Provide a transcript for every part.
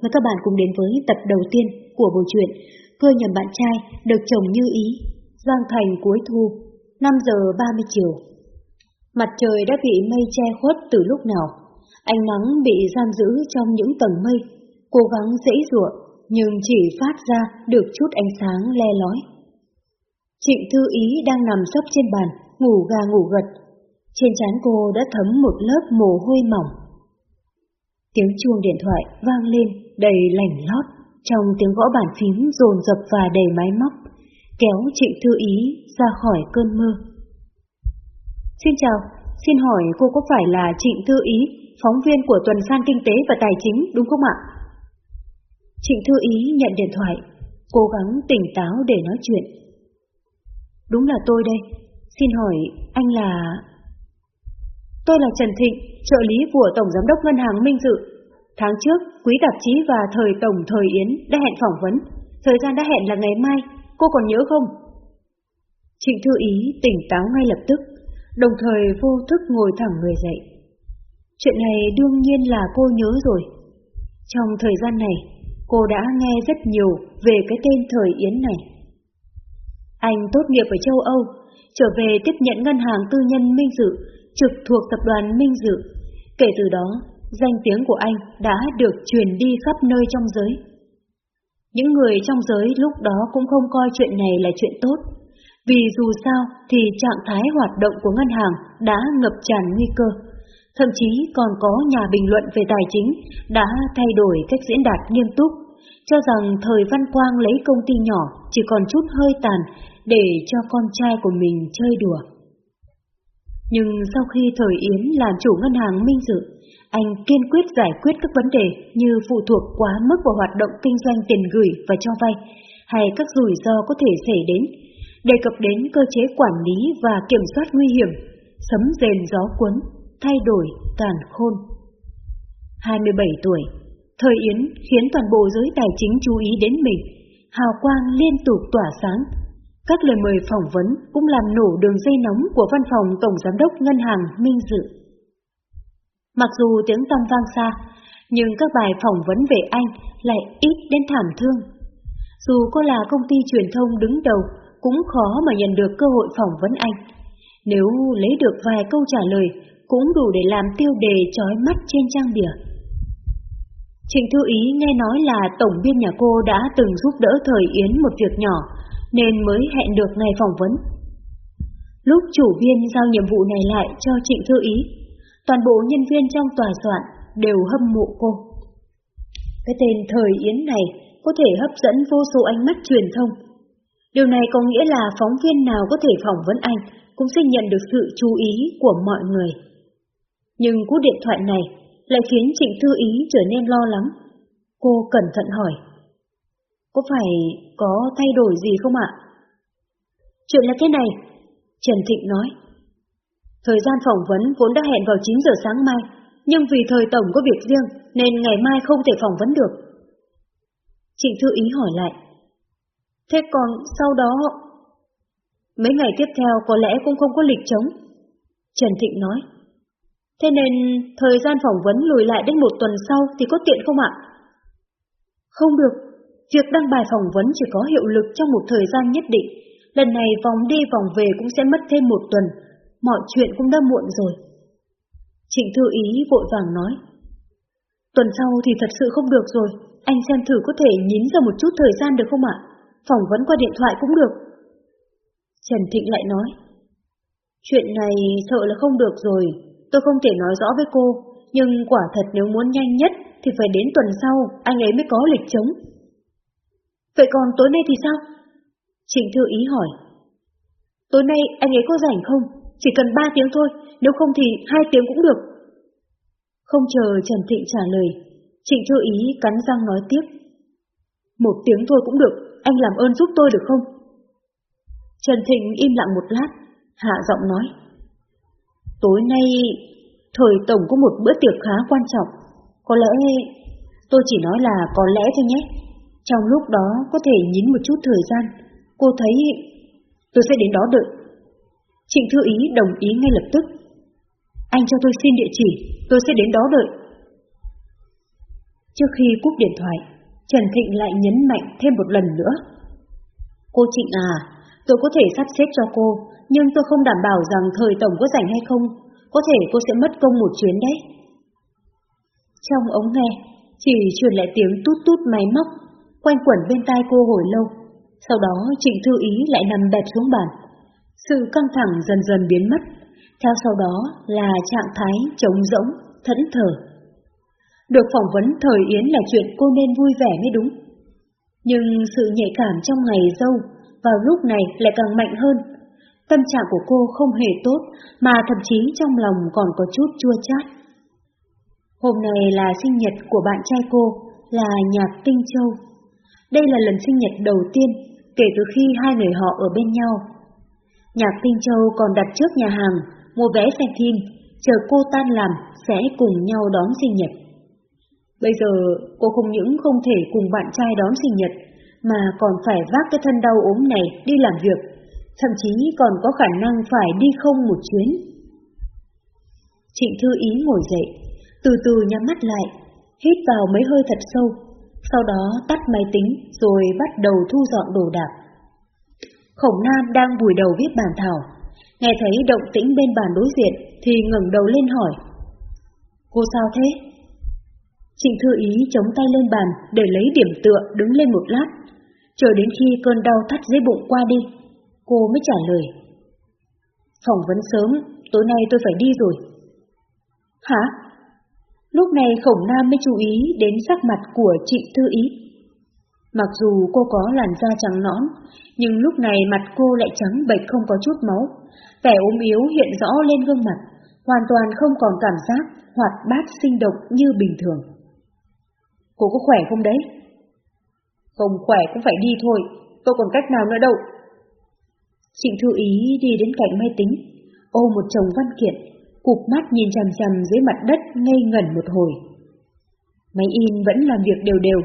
mời các bạn cùng đến với tập đầu tiên của bộ truyện Cơ nhầm bạn trai được chồng như ý, Giang Thành cuối thu, 5 giờ 30 chiều. Mặt trời đã bị mây che khuất từ lúc nào, ánh nắng bị giam giữ trong những tầng mây, cố gắng dễ dụa nhưng chỉ phát ra được chút ánh sáng le lói. Trịnh Thư Ý đang nằm sấp trên bàn, ngủ gà ngủ gật. Trên trán cô đã thấm một lớp mồ hôi mỏng. Tiếng chuông điện thoại vang lên đầy lảnh lót, trong tiếng gõ bàn phím dồn dập và đầy máy móc, kéo Trịnh Thư Ý ra khỏi cơn mơ. Xin chào, xin hỏi cô có phải là Trịnh Thư Ý, phóng viên của Tuần San Kinh tế và Tài chính đúng không ạ? Trịnh Thư Ý nhận điện thoại, cố gắng tỉnh táo để nói chuyện. Đúng là tôi đây, xin hỏi anh là... Tôi là Trần Thịnh, trợ lý của Tổng Giám đốc Ngân hàng Minh Dự. Tháng trước, Quý Tạp chí và Thời Tổng Thời Yến đã hẹn phỏng vấn. Thời gian đã hẹn là ngày mai, cô còn nhớ không? Trịnh Thư Ý tỉnh táo ngay lập tức, đồng thời vô thức ngồi thẳng người dậy. Chuyện này đương nhiên là cô nhớ rồi. Trong thời gian này, cô đã nghe rất nhiều về cái tên Thời Yến này. Anh tốt nghiệp ở châu Âu, trở về tiếp nhận ngân hàng tư nhân Minh Dự trực thuộc tập đoàn Minh Dự. Kể từ đó, danh tiếng của anh đã được truyền đi khắp nơi trong giới. Những người trong giới lúc đó cũng không coi chuyện này là chuyện tốt, vì dù sao thì trạng thái hoạt động của ngân hàng đã ngập tràn nguy cơ. Thậm chí còn có nhà bình luận về tài chính đã thay đổi cách diễn đạt nghiêm túc, cho rằng thời Văn Quang lấy công ty nhỏ chỉ còn chút hơi tàn để cho con trai của mình chơi đùa. Nhưng sau khi thời Yến làm chủ ngân hàng Minh Dự, anh kiên quyết giải quyết các vấn đề như phụ thuộc quá mức vào hoạt động kinh doanh tiền gửi và cho vay, hay các rủi ro có thể xảy đến, đề cập đến cơ chế quản lý và kiểm soát nguy hiểm, sấm rền gió cuốn, thay đổi, tàn khôn. 27 tuổi, thời Yến khiến toàn bộ giới tài chính chú ý đến mình, hào quang liên tục tỏa sáng, các lời mời phỏng vấn cũng làm nổ đường dây nóng của văn phòng Tổng Giám đốc Ngân hàng Minh Dự. Mặc dù tiếng tăm vang xa, nhưng các bài phỏng vấn về anh lại ít đến thảm thương. Dù cô là công ty truyền thông đứng đầu, cũng khó mà nhận được cơ hội phỏng vấn anh. Nếu lấy được vài câu trả lời, cũng đủ để làm tiêu đề trói mắt trên trang bìa. Trịnh Thư Ý nghe nói là tổng biên nhà cô đã từng giúp đỡ Thời Yến một việc nhỏ, nên mới hẹn được ngày phỏng vấn. Lúc chủ biên giao nhiệm vụ này lại cho Trịnh Thư Ý, toàn bộ nhân viên trong tòa soạn đều hâm mộ cô. Cái tên Thời Yến này có thể hấp dẫn vô số ánh mắt truyền thông. Điều này có nghĩa là phóng viên nào có thể phỏng vấn anh cũng sẽ nhận được sự chú ý của mọi người. Nhưng cú điện thoại này lại khiến Trịnh Thư Ý trở nên lo lắng. Cô cẩn thận hỏi. Có phải có thay đổi gì không ạ? Chuyện là thế này, Trần Thịnh nói. Thời gian phỏng vấn vốn đã hẹn vào 9 giờ sáng mai, nhưng vì thời tổng có việc riêng nên ngày mai không thể phỏng vấn được. Trịnh Thư Ý hỏi lại. Thế còn sau đó... Mấy ngày tiếp theo có lẽ cũng không có lịch trống. Trần Thịnh nói. Thế nên thời gian phỏng vấn lùi lại đến một tuần sau thì có tiện không ạ? Không được, việc đăng bài phỏng vấn chỉ có hiệu lực trong một thời gian nhất định. Lần này vòng đi vòng về cũng sẽ mất thêm một tuần, mọi chuyện cũng đã muộn rồi. Trịnh Thư Ý vội vàng nói. Tuần sau thì thật sự không được rồi, anh xem thử có thể nhín ra một chút thời gian được không ạ? Phỏng vấn qua điện thoại cũng được. Trần Thịnh lại nói. Chuyện này sợ là không được rồi, tôi không thể nói rõ với cô, nhưng quả thật nếu muốn nhanh nhất thì phải đến tuần sau anh ấy mới có lịch chống. Vậy còn tối nay thì sao? Trịnh Thư Ý hỏi. Tối nay anh ấy có rảnh không? Chỉ cần 3 tiếng thôi, nếu không thì 2 tiếng cũng được. Không chờ Trần Thịnh trả lời, Trịnh Thư Ý cắn răng nói tiếp. Một tiếng thôi cũng được, anh làm ơn giúp tôi được không? Trần Thịnh im lặng một lát, hạ giọng nói. Tối nay, thời tổng có một bữa tiệc khá quan trọng. Có lẽ, tôi chỉ nói là có lẽ thôi nhé. Trong lúc đó có thể nhín một chút thời gian, cô thấy tôi sẽ đến đó đợi. Trịnh Thư Ý đồng ý ngay lập tức. Anh cho tôi xin địa chỉ, tôi sẽ đến đó đợi. Trước khi cúp điện thoại, Trần Thịnh lại nhấn mạnh thêm một lần nữa. Cô Trịnh à, tôi có thể sắp xếp cho cô, nhưng tôi không đảm bảo rằng thời tổng có rảnh hay không, có thể cô sẽ mất công một chuyến đấy. Trong ống nghe, chỉ truyền lại tiếng tút tút máy móc, quanh quẩn bên tai cô hồi lâu. Sau đó Trịnh Thư Ý lại nằm bẹp xuống bàn. Sự căng thẳng dần dần biến mất, theo sau đó là trạng thái trống rỗng, thẫn thờ. Được phỏng vấn thời Yến là chuyện cô nên vui vẻ mới đúng. Nhưng sự nhạy cảm trong ngày dâu vào lúc này lại càng mạnh hơn. Tâm trạng của cô không hề tốt, mà thậm chí trong lòng còn có chút chua chát. Hôm nay là sinh nhật của bạn trai cô, là Nhạc Tinh Châu. Đây là lần sinh nhật đầu tiên kể từ khi hai người họ ở bên nhau. Nhạc Tinh Châu còn đặt trước nhà hàng, mua vé xem phim, chờ cô tan làm sẽ cùng nhau đón sinh nhật. Bây giờ cô không những không thể cùng bạn trai đón sinh nhật, mà còn phải vác cái thân đau ốm này đi làm việc, thậm chí còn có khả năng phải đi không một chuyến. Trịnh Thư Ý ngồi dậy, từ từ nhắm mắt lại, hít vào mấy hơi thật sâu, sau đó tắt máy tính rồi bắt đầu thu dọn đồ đạc. Khổng Nam đang vùi đầu viết bản thảo, nghe thấy động tĩnh bên bàn đối diện thì ngẩng đầu lên hỏi. Cô sao thế? Trịnh Thư Ý chống tay lên bàn để lấy điểm tựa đứng lên một lát, chờ đến khi cơn đau thắt dưới bụng qua đi, cô mới trả lời. Phỏng vấn sớm, tối nay tôi phải đi rồi. Hả? Lúc này Khổng Nam mới chú ý đến sắc mặt của Trịnh Thư Ý. Mặc dù cô có làn da trắng nõn, nhưng lúc này mặt cô lại trắng bệch không có chút máu, vẻ ốm yếu hiện rõ lên gương mặt, hoàn toàn không còn cảm giác hoạt bát sinh động như bình thường. Cô có khỏe không đấy? Không khỏe cũng phải đi thôi, tôi còn cách nào nữa đâu. Trịnh Thư Ý đi đến cạnh máy tính, ô một chồng văn kiện, cụp mắt nhìn chằm chằm dưới mặt đất ngây ngẩn một hồi. Máy in vẫn làm việc đều đều,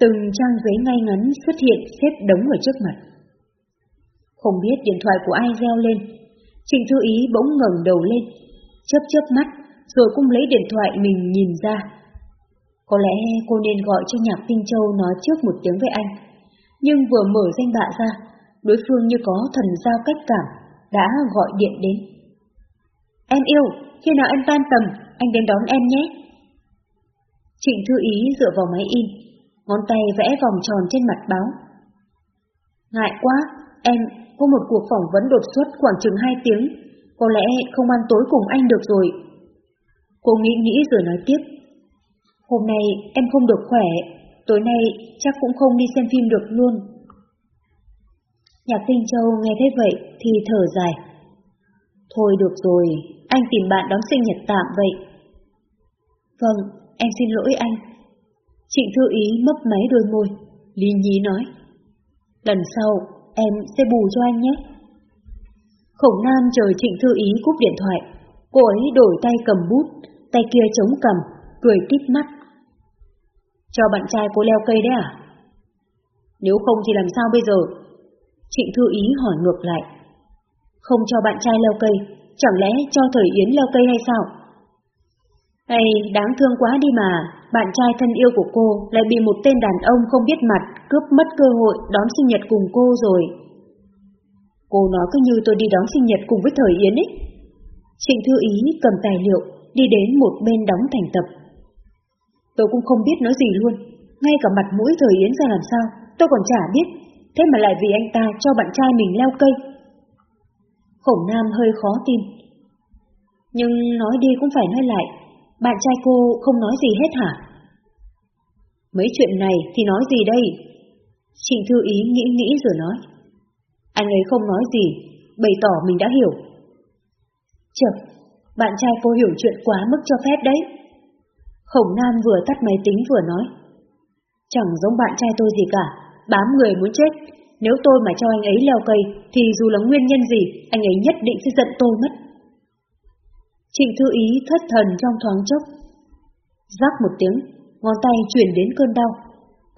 từng trang giấy ngay ngắn xuất hiện xếp đống ở trước mặt. Không biết điện thoại của ai reo lên, Trình Thư Ý bỗng ngẩng đầu lên, chớp chớp mắt, rồi cũng lấy điện thoại mình nhìn ra. Có lẽ cô nên gọi cho Nhạc Tinh Châu nói trước một tiếng với anh, nhưng vừa mở danh bạ ra, đối phương như có thần giao cách cảm, đã gọi điện đến. Em yêu, khi nào em tan tầm, anh đến đón em nhé. Trịnh Thư Ý dựa vào máy in, ngón tay vẽ vòng tròn trên mặt báo. Ngại quá, em có một cuộc phỏng vấn đột xuất khoảng chừng 2 tiếng, có lẽ không ăn tối cùng anh được rồi. Cô nghĩ nghĩ rồi nói tiếp. Hôm nay em không được khỏe, tối nay chắc cũng không đi xem phim được luôn. Nhạc Tinh Châu nghe thấy vậy thì thở dài. Thôi được rồi, anh tìm bạn đón sinh nhật tạm vậy. Vâng, em xin lỗi anh. Trịnh Thư Ý mấp máy đôi môi, lý nhí nói. Lần sau, em sẽ bù cho anh nhé. Khổng Nam chờ Trịnh Thư Ý cúp điện thoại, cô ấy đổi tay cầm bút, tay kia chống cầm, cười tít mắt. Cho bạn trai cô leo cây đấy à? Nếu không thì làm sao bây giờ? Trịnh Thư Ý hỏi ngược lại. Không cho bạn trai leo cây, chẳng lẽ cho Thời Yến leo cây hay sao? Hay đáng thương quá đi mà, bạn trai thân yêu của cô lại bị một tên đàn ông không biết mặt cướp mất cơ hội đón sinh nhật cùng cô rồi. Cô nói cứ như tôi đi đón sinh nhật cùng với Thời Yến ấy. Trịnh Thư Ý cầm tài liệu, đi đến một bên đóng thành tập. Tôi cũng không biết nói gì luôn, ngay cả mặt mũi Thời Yến ra làm sao, tôi còn chả biết, thế mà lại vì anh ta cho bạn trai mình leo cây. Khổng Nam hơi khó tin. Nhưng nói đi cũng phải nói lại, bạn trai cô không nói gì hết hả? Mấy chuyện này thì nói gì đây? Trịnh Thư Ý nghĩ nghĩ rồi nói. Anh ấy không nói gì, bày tỏ mình đã hiểu. Chật, bạn trai cô hiểu chuyện quá mức cho phép đấy. Khổng Nam vừa tắt máy tính vừa nói. Chẳng giống bạn trai tôi gì cả, bám người muốn chết. Nếu tôi mà cho anh ấy leo cây, thì dù là nguyên nhân gì, anh ấy nhất định sẽ giận tôi mất. Trịnh Thư Ý thất thần trong thoáng chốc. Rắc một tiếng, ngón tay chuyển đến cơn đau.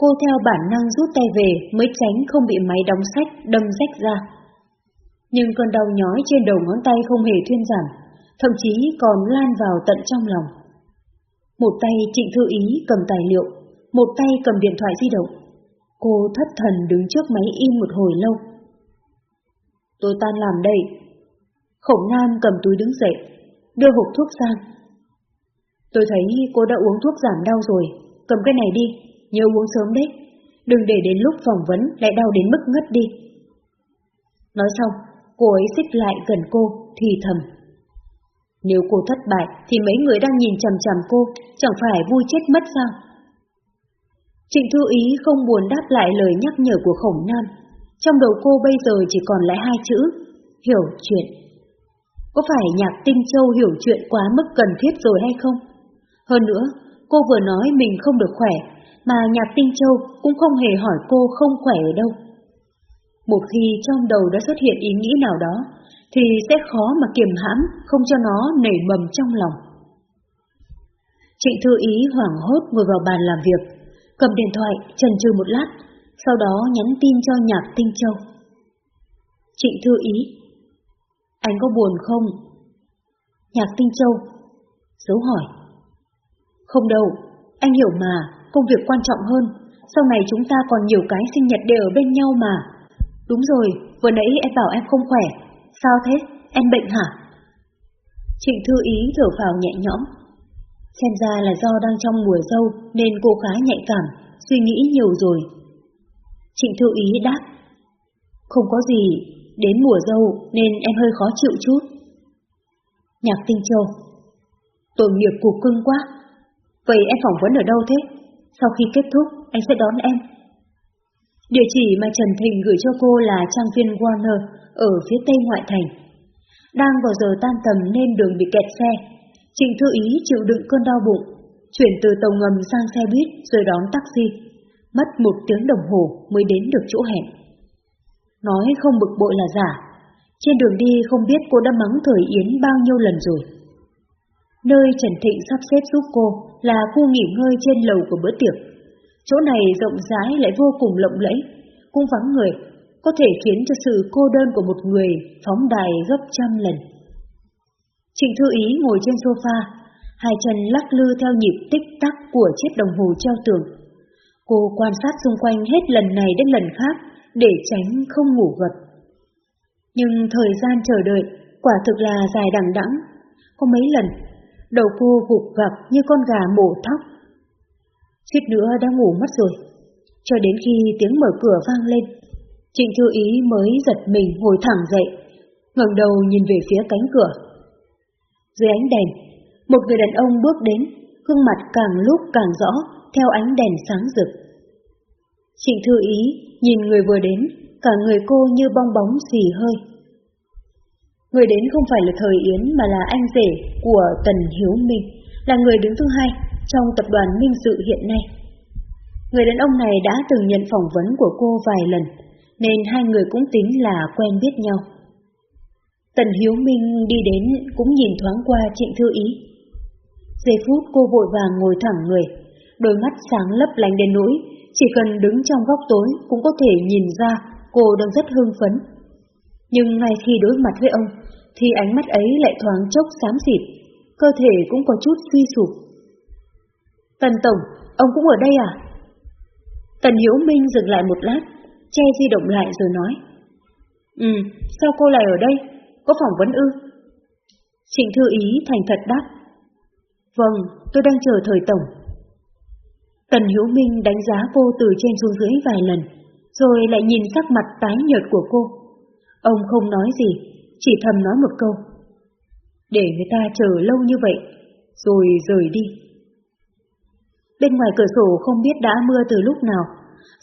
Cô theo bản năng rút tay về mới tránh không bị máy đóng sách đâm rách ra. Nhưng cơn đau nhói trên đầu ngón tay không hề thuyên giảm, thậm chí còn lan vào tận trong lòng. Một tay trịnh thư ý cầm tài liệu, một tay cầm điện thoại di động. Cô thất thần đứng trước máy in một hồi lâu. Tôi tan làm đây. Khổng Nam cầm túi đứng dậy, đưa hộp thuốc sang. Tôi thấy cô đã uống thuốc giảm đau rồi, cầm cái này đi, nhớ uống sớm đấy. Đừng để đến lúc phỏng vấn lại đau đến mức ngất đi. Nói xong, cô ấy xích lại gần cô, thì thầm. Nếu cô thất bại thì mấy người đang nhìn chằm chằm cô, chẳng phải vui chết mất sao? Trịnh Thư Ý không buồn đáp lại lời nhắc nhở của khổng nam. Trong đầu cô bây giờ chỉ còn lại hai chữ, hiểu chuyện. Có phải nhạc tinh châu hiểu chuyện quá mức cần thiết rồi hay không? Hơn nữa, cô vừa nói mình không được khỏe, mà nhạc tinh châu cũng không hề hỏi cô không khỏe ở đâu. Một khi trong đầu đã xuất hiện ý nghĩ nào đó, thì sẽ khó mà kiềm hãm, không cho nó nảy mầm trong lòng. Trịnh Thư Ý hoảng hốt ngồi vào bàn làm việc, cầm điện thoại, trần trừ một lát, sau đó nhắn tin cho Nhạc Tinh Châu. Trịnh Thư Ý, anh có buồn không? Nhạc Tinh Châu, dấu hỏi. Không đâu, anh hiểu mà, công việc quan trọng hơn, sau này chúng ta còn nhiều cái sinh nhật để ở bên nhau mà. Đúng rồi, vừa nãy em bảo em không khỏe, sao thế, em bệnh hả? Trịnh Thư Ý thở phào nhẹ nhõm, Xem ra là do đang trong mùa dâu nên cô khá nhạy cảm, suy nghĩ nhiều rồi. Trịnh Thư Ý đáp. Không có gì, đến mùa dâu nên em hơi khó chịu chút. Nhạc Tinh Châu. Tội nghiệp cục cưng quá. Vậy em phỏng vấn ở đâu thế? Sau khi kết thúc, anh sẽ đón em. Địa chỉ mà Trần Thịnh gửi cho cô là trang viên Warner ở phía tây ngoại thành. Đang vào giờ tan tầm nên đường bị kẹt xe, Trịnh Thư Ý chịu đựng cơn đau bụng, chuyển từ tàu ngầm sang xe buýt rồi đón taxi, mất một tiếng đồng hồ mới đến được chỗ hẹn. Nói không bực bội là giả, trên đường đi không biết cô đã mắng thời Yến bao nhiêu lần rồi. Nơi Trần Thịnh sắp xếp giúp cô là khu nghỉ ngơi trên lầu của bữa tiệc. Chỗ này rộng rãi lại vô cùng lộng lẫy, cũng vắng người, có thể khiến cho sự cô đơn của một người phóng đài gấp trăm lần. Trịnh Thư Ý ngồi trên sofa, hai chân lắc lư theo nhịp tích tắc của chiếc đồng hồ treo tường. Cô quan sát xung quanh hết lần này đến lần khác để tránh không ngủ gật. Nhưng thời gian chờ đợi quả thực là dài đằng đẵng. Có mấy lần, đầu cô gục gặc như con gà mổ thóc. Suýt nữa đã ngủ mất rồi, cho đến khi tiếng mở cửa vang lên. Trịnh Thư Ý mới giật mình ngồi thẳng dậy, ngẩng đầu nhìn về phía cánh cửa. Dưới ánh đèn, một người đàn ông bước đến, gương mặt càng lúc càng rõ theo ánh đèn sáng rực. Trịnh Thư Ý nhìn người vừa đến, cả người cô như bong bóng xì hơi. Người đến không phải là Thời Yến mà là anh rể của Tần Hiếu Minh, là người đứng thứ hai trong tập đoàn Minh Sự hiện nay. Người đàn ông này đã từng nhận phỏng vấn của cô vài lần, nên hai người cũng tính là quen biết nhau. Tần Hiếu Minh đi đến cũng nhìn thoáng qua Trịnh Thư Ý. Giây phút cô vội vàng ngồi thẳng người, đôi mắt sáng lấp lánh đến nỗi, chỉ cần đứng trong góc tối cũng có thể nhìn ra cô đang rất hưng phấn. Nhưng ngay khi đối mặt với ông, thì ánh mắt ấy lại thoáng chốc xám xịt, cơ thể cũng có chút suy sụp. Tần Tổng, ông cũng ở đây à? Tần Hiếu Minh dừng lại một lát, che di động lại rồi nói. Ừ, sao cô lại ở đây? Có phỏng vấn ư? Trịnh Thư Ý thành thật đáp. Vâng, tôi đang chờ thời tổng. Tần Hiếu Minh đánh giá cô từ trên xuống dưới vài lần, rồi lại nhìn sắc mặt tái nhợt của cô. Ông không nói gì, chỉ thầm nói một câu. Để người ta chờ lâu như vậy, rồi rời đi. Bên ngoài cửa sổ không biết đã mưa từ lúc nào,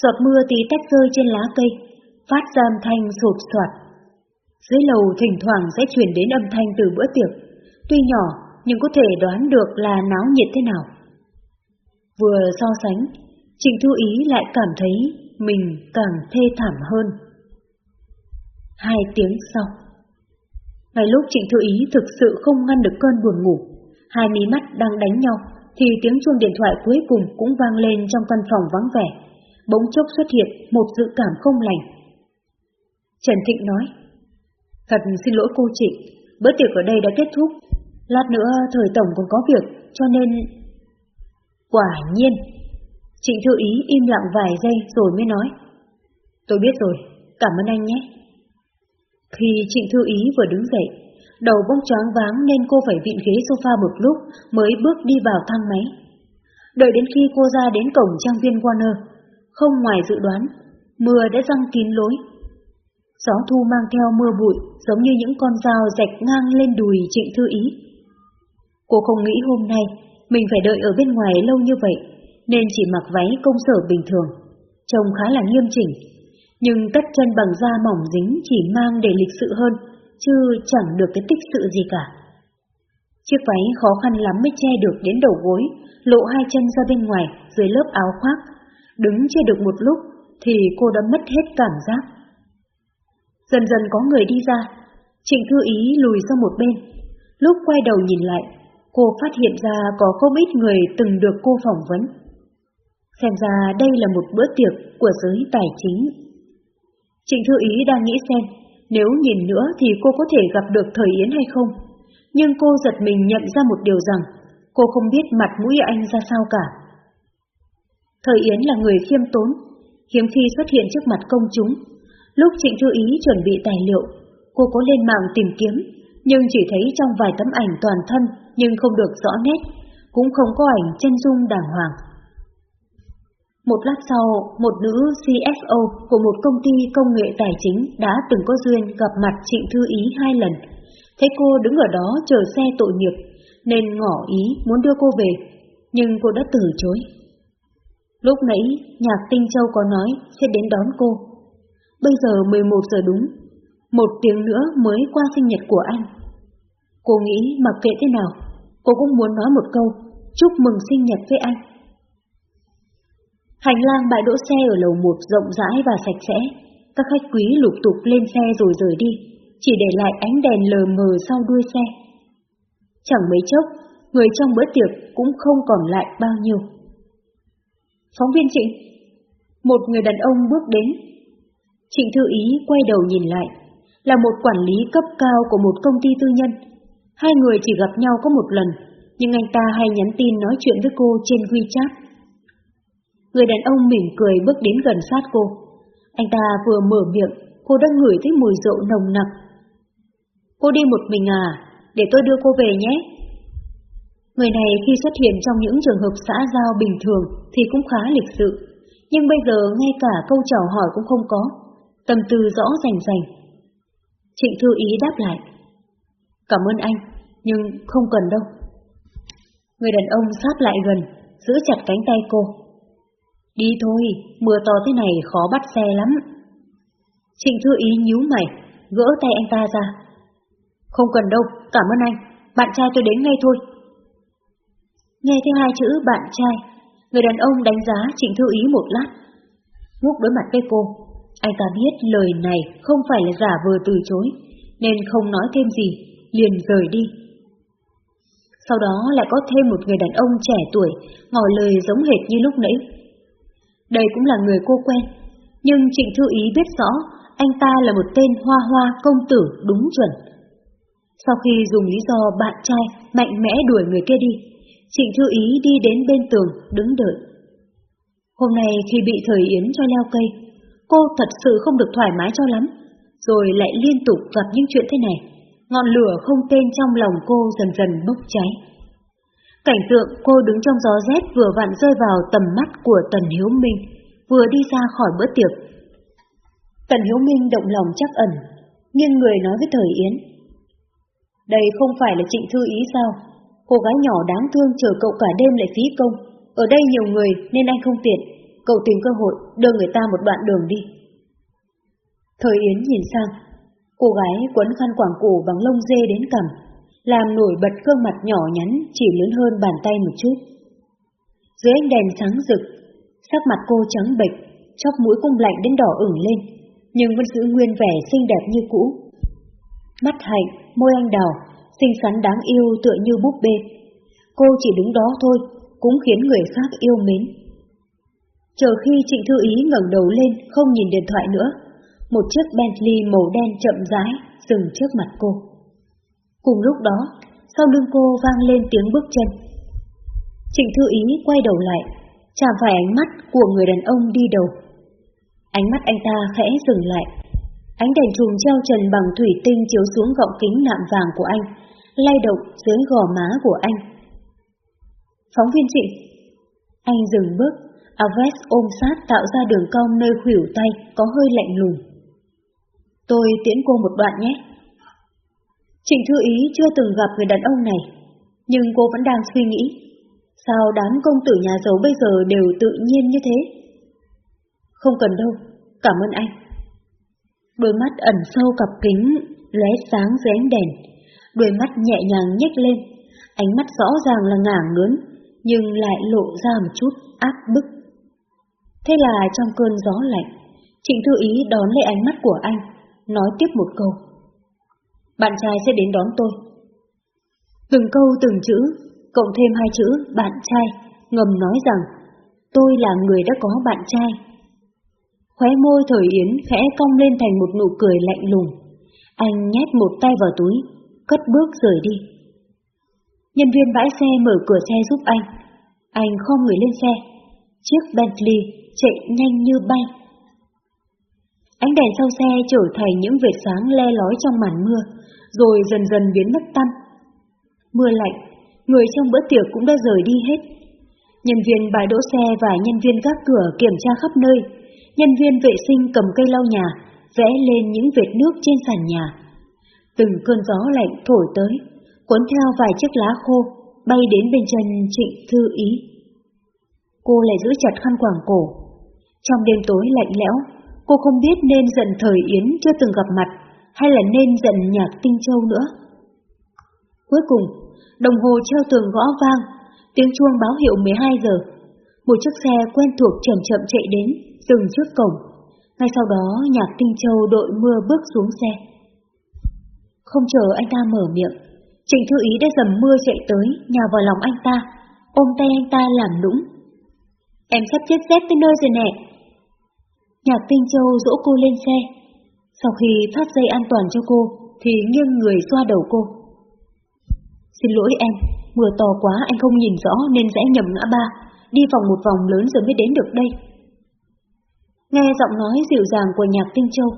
giọt mưa tí tách rơi trên lá cây, phát ra âm thanh sột soạt dưới lầu thỉnh thoảng sẽ chuyển đến âm thanh từ bữa tiệc, tuy nhỏ nhưng có thể đoán được là náo nhiệt thế nào. Vừa so sánh, Trịnh Thu Ý lại cảm thấy mình càng thê thảm hơn. Hai tiếng sau, ngay lúc Trịnh Thư Ý thực sự không ngăn được cơn buồn ngủ, hai mí mắt đang đánh nhau, thì tiếng chuông điện thoại cuối cùng cũng vang lên trong căn phòng vắng vẻ. Bỗng chốc xuất hiện một dự cảm không lành. Trần Thịnh nói, Thật xin lỗi cô chị, bữa tiệc ở đây đã kết thúc. Lát nữa thời tổng còn có việc, cho nên... Quả nhiên, Trịnh Thư Ý im lặng vài giây rồi mới nói. Tôi biết rồi, cảm ơn anh nhé. Khi Trịnh Thư Ý vừa đứng dậy, đầu bỗng choáng váng nên cô phải vịn ghế sofa một lúc mới bước đi vào thang máy. Đợi đến khi cô ra đến cổng trang viên Warner, không ngoài dự đoán, mưa đã răng kín lối. Gió thu mang theo mưa bụi giống như những con dao rạch ngang lên đùi Trịnh Thư Ý. Cô không nghĩ hôm nay mình phải đợi ở bên ngoài lâu như vậy, nên chỉ mặc váy công sở bình thường, trông khá là nghiêm chỉnh. Nhưng tất chân bằng da mỏng dính chỉ mang để lịch sự hơn, chứ chẳng được cái tích sự gì cả. Chiếc váy khó khăn lắm mới che được đến đầu gối, lộ hai chân ra bên ngoài dưới lớp áo khoác. Đứng chưa được một lúc thì cô đã mất hết cảm giác. Dần dần có người đi ra, Trịnh Thư Ý lùi sang một bên. Lúc quay đầu nhìn lại, cô phát hiện ra có không ít người từng được cô phỏng vấn. Xem ra đây là một bữa tiệc của giới tài chính. Trịnh Thư Ý đang nghĩ xem, nếu nhìn nữa thì cô có thể gặp được Thời Yến hay không. Nhưng cô giật mình nhận ra một điều rằng, cô không biết mặt mũi anh ra sao cả. Thời Yến là người khiêm tốn, hiếm khi xuất hiện trước mặt công chúng. Lúc Trịnh Thư Ý chuẩn bị tài liệu, cô có lên mạng tìm kiếm, nhưng chỉ thấy trong vài tấm ảnh toàn thân nhưng không được rõ nét, cũng không có ảnh chân dung đàng hoàng. Một lát sau, một nữ CFO của một công ty công nghệ tài chính đã từng có duyên gặp mặt Trịnh Thư Ý hai lần. Thấy cô đứng ở đó chờ xe tội nghiệp, nên ngỏ ý muốn đưa cô về, nhưng cô đã từ chối. Lúc nãy, Nhạc Tinh Châu có nói sẽ đến đón cô. Bây giờ 11 giờ đúng, một tiếng nữa mới qua sinh nhật của anh. Cô nghĩ mặc kệ thế nào, cô cũng muốn nói một câu, chúc mừng sinh nhật với anh. Hành lang bãi đỗ xe ở lầu 1 rộng rãi và sạch sẽ, các khách quý lục tục lên xe rồi rời đi, chỉ để lại ánh đèn lờ mờ sau đuôi xe. Chẳng mấy chốc, người trong bữa tiệc cũng không còn lại bao nhiêu. Phóng viên Trịnh Một người đàn ông bước đến. Trịnh Thư Ý quay đầu nhìn lại, là một quản lý cấp cao của một công ty tư nhân. Hai người chỉ gặp nhau có một lần, nhưng anh ta hay nhắn tin nói chuyện với cô trên WeChat. Người đàn ông mỉm cười bước đến gần sát cô. Anh ta vừa mở miệng, cô đã ngửi thấy mùi rượu nồng nặc. Cô đi một mình à? Để tôi đưa cô về nhé. Người này khi xuất hiện trong những trường hợp xã giao bình thường thì cũng khá lịch sự, nhưng bây giờ ngay cả câu chào hỏi cũng không có, tâm tư rõ rành rành. Trịnh Thư Ý đáp lại. Cảm ơn anh, nhưng không cần đâu. Người đàn ông sát lại gần, giữ chặt cánh tay cô. Đi thôi, mưa to thế này khó bắt xe lắm. Trịnh Thư Ý nhíu mày, gỡ tay anh ta ra. Không cần đâu, cảm ơn anh, bạn trai tôi đến ngay thôi. Nghe thấy hai chữ bạn trai, người đàn ông đánh giá Trịnh Thư Ý một lát. Ngúc đối mặt với cô, anh ta biết lời này không phải là giả vờ từ chối, nên không nói thêm gì, liền rời đi. Sau đó lại có thêm một người đàn ông trẻ tuổi, ngỏ lời giống hệt như lúc nãy. Đây cũng là người cô quen, nhưng Trịnh Thư Ý biết rõ anh ta là một tên hoa hoa công tử đúng chuẩn. Sau khi dùng lý do bạn trai mạnh mẽ đuổi người kia đi, Trịnh Thư Ý đi đến bên tường, đứng đợi. Hôm nay khi bị thời Yến cho leo cây, cô thật sự không được thoải mái cho lắm, rồi lại liên tục gặp những chuyện thế này. Ngọn lửa không tên trong lòng cô dần dần bốc cháy. Cảnh tượng cô đứng trong gió rét vừa vặn rơi vào tầm mắt của Tần Hiếu Minh, vừa đi ra khỏi bữa tiệc. Tần Hiếu Minh động lòng chắc ẩn, nghiêng người nói với Thời Yến. Đây không phải là trịnh thư ý sao? Cô gái nhỏ đáng thương chờ cậu cả đêm lại phí công. Ở đây nhiều người nên anh không tiện. Cậu tìm cơ hội đưa người ta một đoạn đường đi. Thời Yến nhìn sang. Cô gái quấn khăn quảng cổ bằng lông dê đến cằm, làm nổi bật gương mặt nhỏ nhắn chỉ lớn hơn bàn tay một chút. Dưới ánh đèn sáng rực, sắc mặt cô trắng bệch, chóc mũi cung lạnh đến đỏ ửng lên, nhưng vẫn giữ nguyên vẻ xinh đẹp như cũ. Mắt hạnh, môi anh đào, xinh xắn đáng yêu tựa như búp bê. Cô chỉ đứng đó thôi, cũng khiến người khác yêu mến. Chờ khi Trịnh Thư Ý ngẩng đầu lên không nhìn điện thoại nữa, một chiếc Bentley màu đen chậm rãi dừng trước mặt cô. Cùng lúc đó, sau lưng cô vang lên tiếng bước chân. Trịnh Thư Ý quay đầu lại, chạm phải ánh mắt của người đàn ông đi đầu. Ánh mắt anh ta khẽ dừng lại. Ánh đèn chùm treo trần bằng thủy tinh chiếu xuống gọng kính nạm vàng của anh, lay động dưới gò má của anh. Phóng viên chị. Anh dừng bước, Aves ôm sát tạo ra đường cong nơi khuỷu tay có hơi lạnh lùng. Tôi tiễn cô một đoạn nhé. Trịnh Thư Ý chưa từng gặp người đàn ông này, nhưng cô vẫn đang suy nghĩ, sao đám công tử nhà giàu bây giờ đều tự nhiên như thế? Không cần đâu, cảm ơn anh. Đôi mắt ẩn sâu cặp kính, lóe sáng dưới ánh đèn, đôi mắt nhẹ nhàng nhếch lên, ánh mắt rõ ràng là ngả ngớn, nhưng lại lộ ra một chút áp bức. Thế là trong cơn gió lạnh, Trịnh Thư Ý đón lấy ánh mắt của anh, nói tiếp một câu. Bạn trai sẽ đến đón tôi. Từng câu từng chữ, cộng thêm hai chữ bạn trai, ngầm nói rằng tôi là người đã có bạn trai. Khóe môi thời Yến khẽ cong lên thành một nụ cười lạnh lùng. Anh nhét một tay vào túi, cất bước rời đi. Nhân viên bãi xe mở cửa xe giúp anh. Anh không người lên xe. Chiếc Bentley chạy nhanh như bay. Ánh đèn sau xe trở thành những vệt sáng le lói trong màn mưa, rồi dần dần biến mất tăm. Mưa lạnh, người trong bữa tiệc cũng đã rời đi hết. Nhân viên bãi đỗ xe và nhân viên gác cửa kiểm tra khắp nơi. Nhân viên vệ sinh cầm cây lau nhà, vẽ lên những vệt nước trên sàn nhà. Từng cơn gió lạnh thổi tới, cuốn theo vài chiếc lá khô, bay đến bên chân Trịnh Thư Ý. Cô lại giữ chặt khăn quàng cổ. Trong đêm tối lạnh lẽo, cô không biết nên giận thời Yến chưa từng gặp mặt, hay là nên giận nhạc Tinh Châu nữa. Cuối cùng, đồng hồ treo tường gõ vang, tiếng chuông báo hiệu 12 giờ. Một chiếc xe quen thuộc chậm chậm chạy đến, dừng trước cổng. Ngay sau đó, nhạc Tinh Châu đội mưa bước xuống xe. Không chờ anh ta mở miệng, Trịnh Thư Ý đã dầm mưa chạy tới, nhào vào lòng anh ta, ôm tay anh ta làm nũng. Em sắp chết rét tới nơi rồi nè. Nhạc Tinh Châu dỗ cô lên xe. Sau khi thắt dây an toàn cho cô, thì nghiêng người xoa đầu cô. Xin lỗi em, mưa to quá anh không nhìn rõ nên rẽ nhầm ngã ba, đi vòng một vòng lớn rồi mới đến được đây. Nghe giọng nói dịu dàng của nhạc Tinh Châu,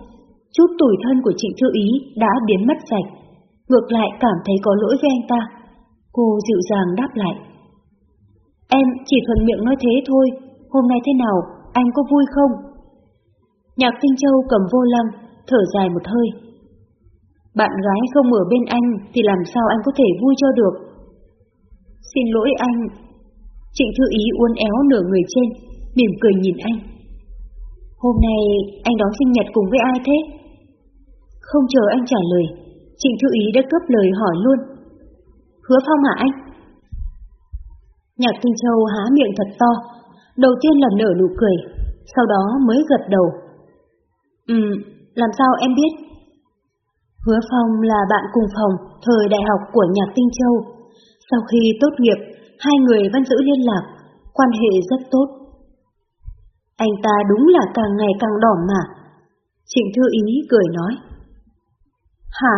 chút tủi thân của Trịnh Thư Ý đã biến mất sạch, ngược lại cảm thấy có lỗi với anh ta. Cô dịu dàng đáp lại. Em chỉ thuận miệng nói thế thôi, hôm nay thế nào, anh có vui không? Nhạc Tinh Châu cầm vô lăng, thở dài một hơi. Bạn gái không ở bên anh thì làm sao anh có thể vui cho được? Xin lỗi anh. Trịnh Thư Ý uốn éo nửa người trên, mỉm cười nhìn anh. Hôm nay anh đón sinh nhật cùng với ai thế? Không chờ anh trả lời, Trịnh Thư Ý đã cướp lời hỏi luôn. Hứa Phong hả anh? Nhạc Tinh Châu há miệng thật to, đầu tiên là nở nụ cười, sau đó mới gật đầu. Ừ, làm sao em biết? Hứa Phong là bạn cùng phòng thời đại học của Nhạc Tinh Châu. Sau khi tốt nghiệp, hai người vẫn giữ liên lạc, quan hệ rất tốt. Anh ta đúng là càng ngày càng đỏ mà. Trịnh Thư Ý cười nói. Hả?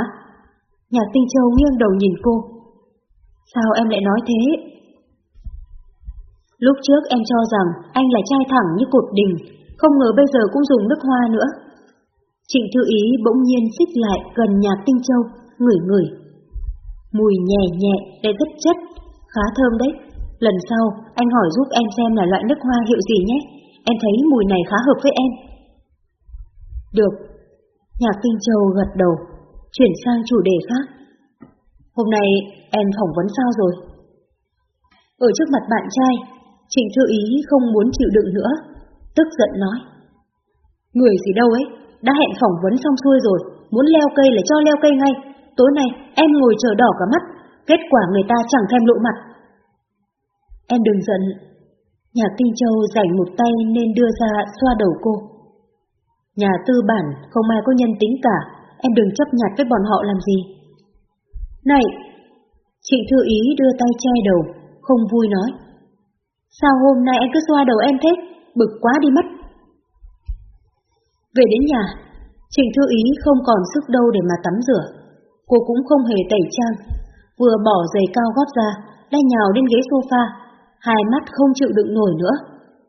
Nhạc Tinh Châu nghiêng đầu nhìn cô. Sao em lại nói thế? Lúc trước em cho rằng anh là trai thẳng như cột đình, không ngờ bây giờ cũng dùng nước hoa nữa. Trịnh Thư Ý bỗng nhiên xích lại gần nhạc Tinh Châu, ngửi ngửi. Mùi nhẹ nhẹ, đầy rất chất, khá thơm đấy. Lần sau, anh hỏi giúp em xem là loại nước hoa hiệu gì nhé. Em thấy mùi này khá hợp với em. Được. Nhạc Tinh Châu gật đầu, chuyển sang chủ đề khác. Hôm nay em phỏng vấn sao rồi? Ở trước mặt bạn trai, Trịnh Thư Ý không muốn chịu đựng nữa, tức giận nói. Người gì đâu ấy, đã hẹn phỏng vấn xong xuôi rồi, muốn leo cây là cho leo cây ngay. Tối nay em ngồi chờ đỏ cả mắt, kết quả người ta chẳng thèm lộ mặt. Em đừng giận. Nhà Kinh Châu rảnh một tay nên đưa ra xoa đầu cô. Nhà tư bản không ai có nhân tính cả, em đừng chấp nhặt với bọn họ làm gì. Này! Trịnh Thư Ý đưa tay che đầu, không vui nói. Sao hôm nay em cứ xoa đầu em thế? Bực quá đi mất. Về đến nhà, Trịnh Thư Ý không còn sức đâu để mà tắm rửa. Cô cũng không hề tẩy trang, vừa bỏ giày cao gót ra, đã nhào lên ghế sofa, hai mắt không chịu đựng nổi nữa,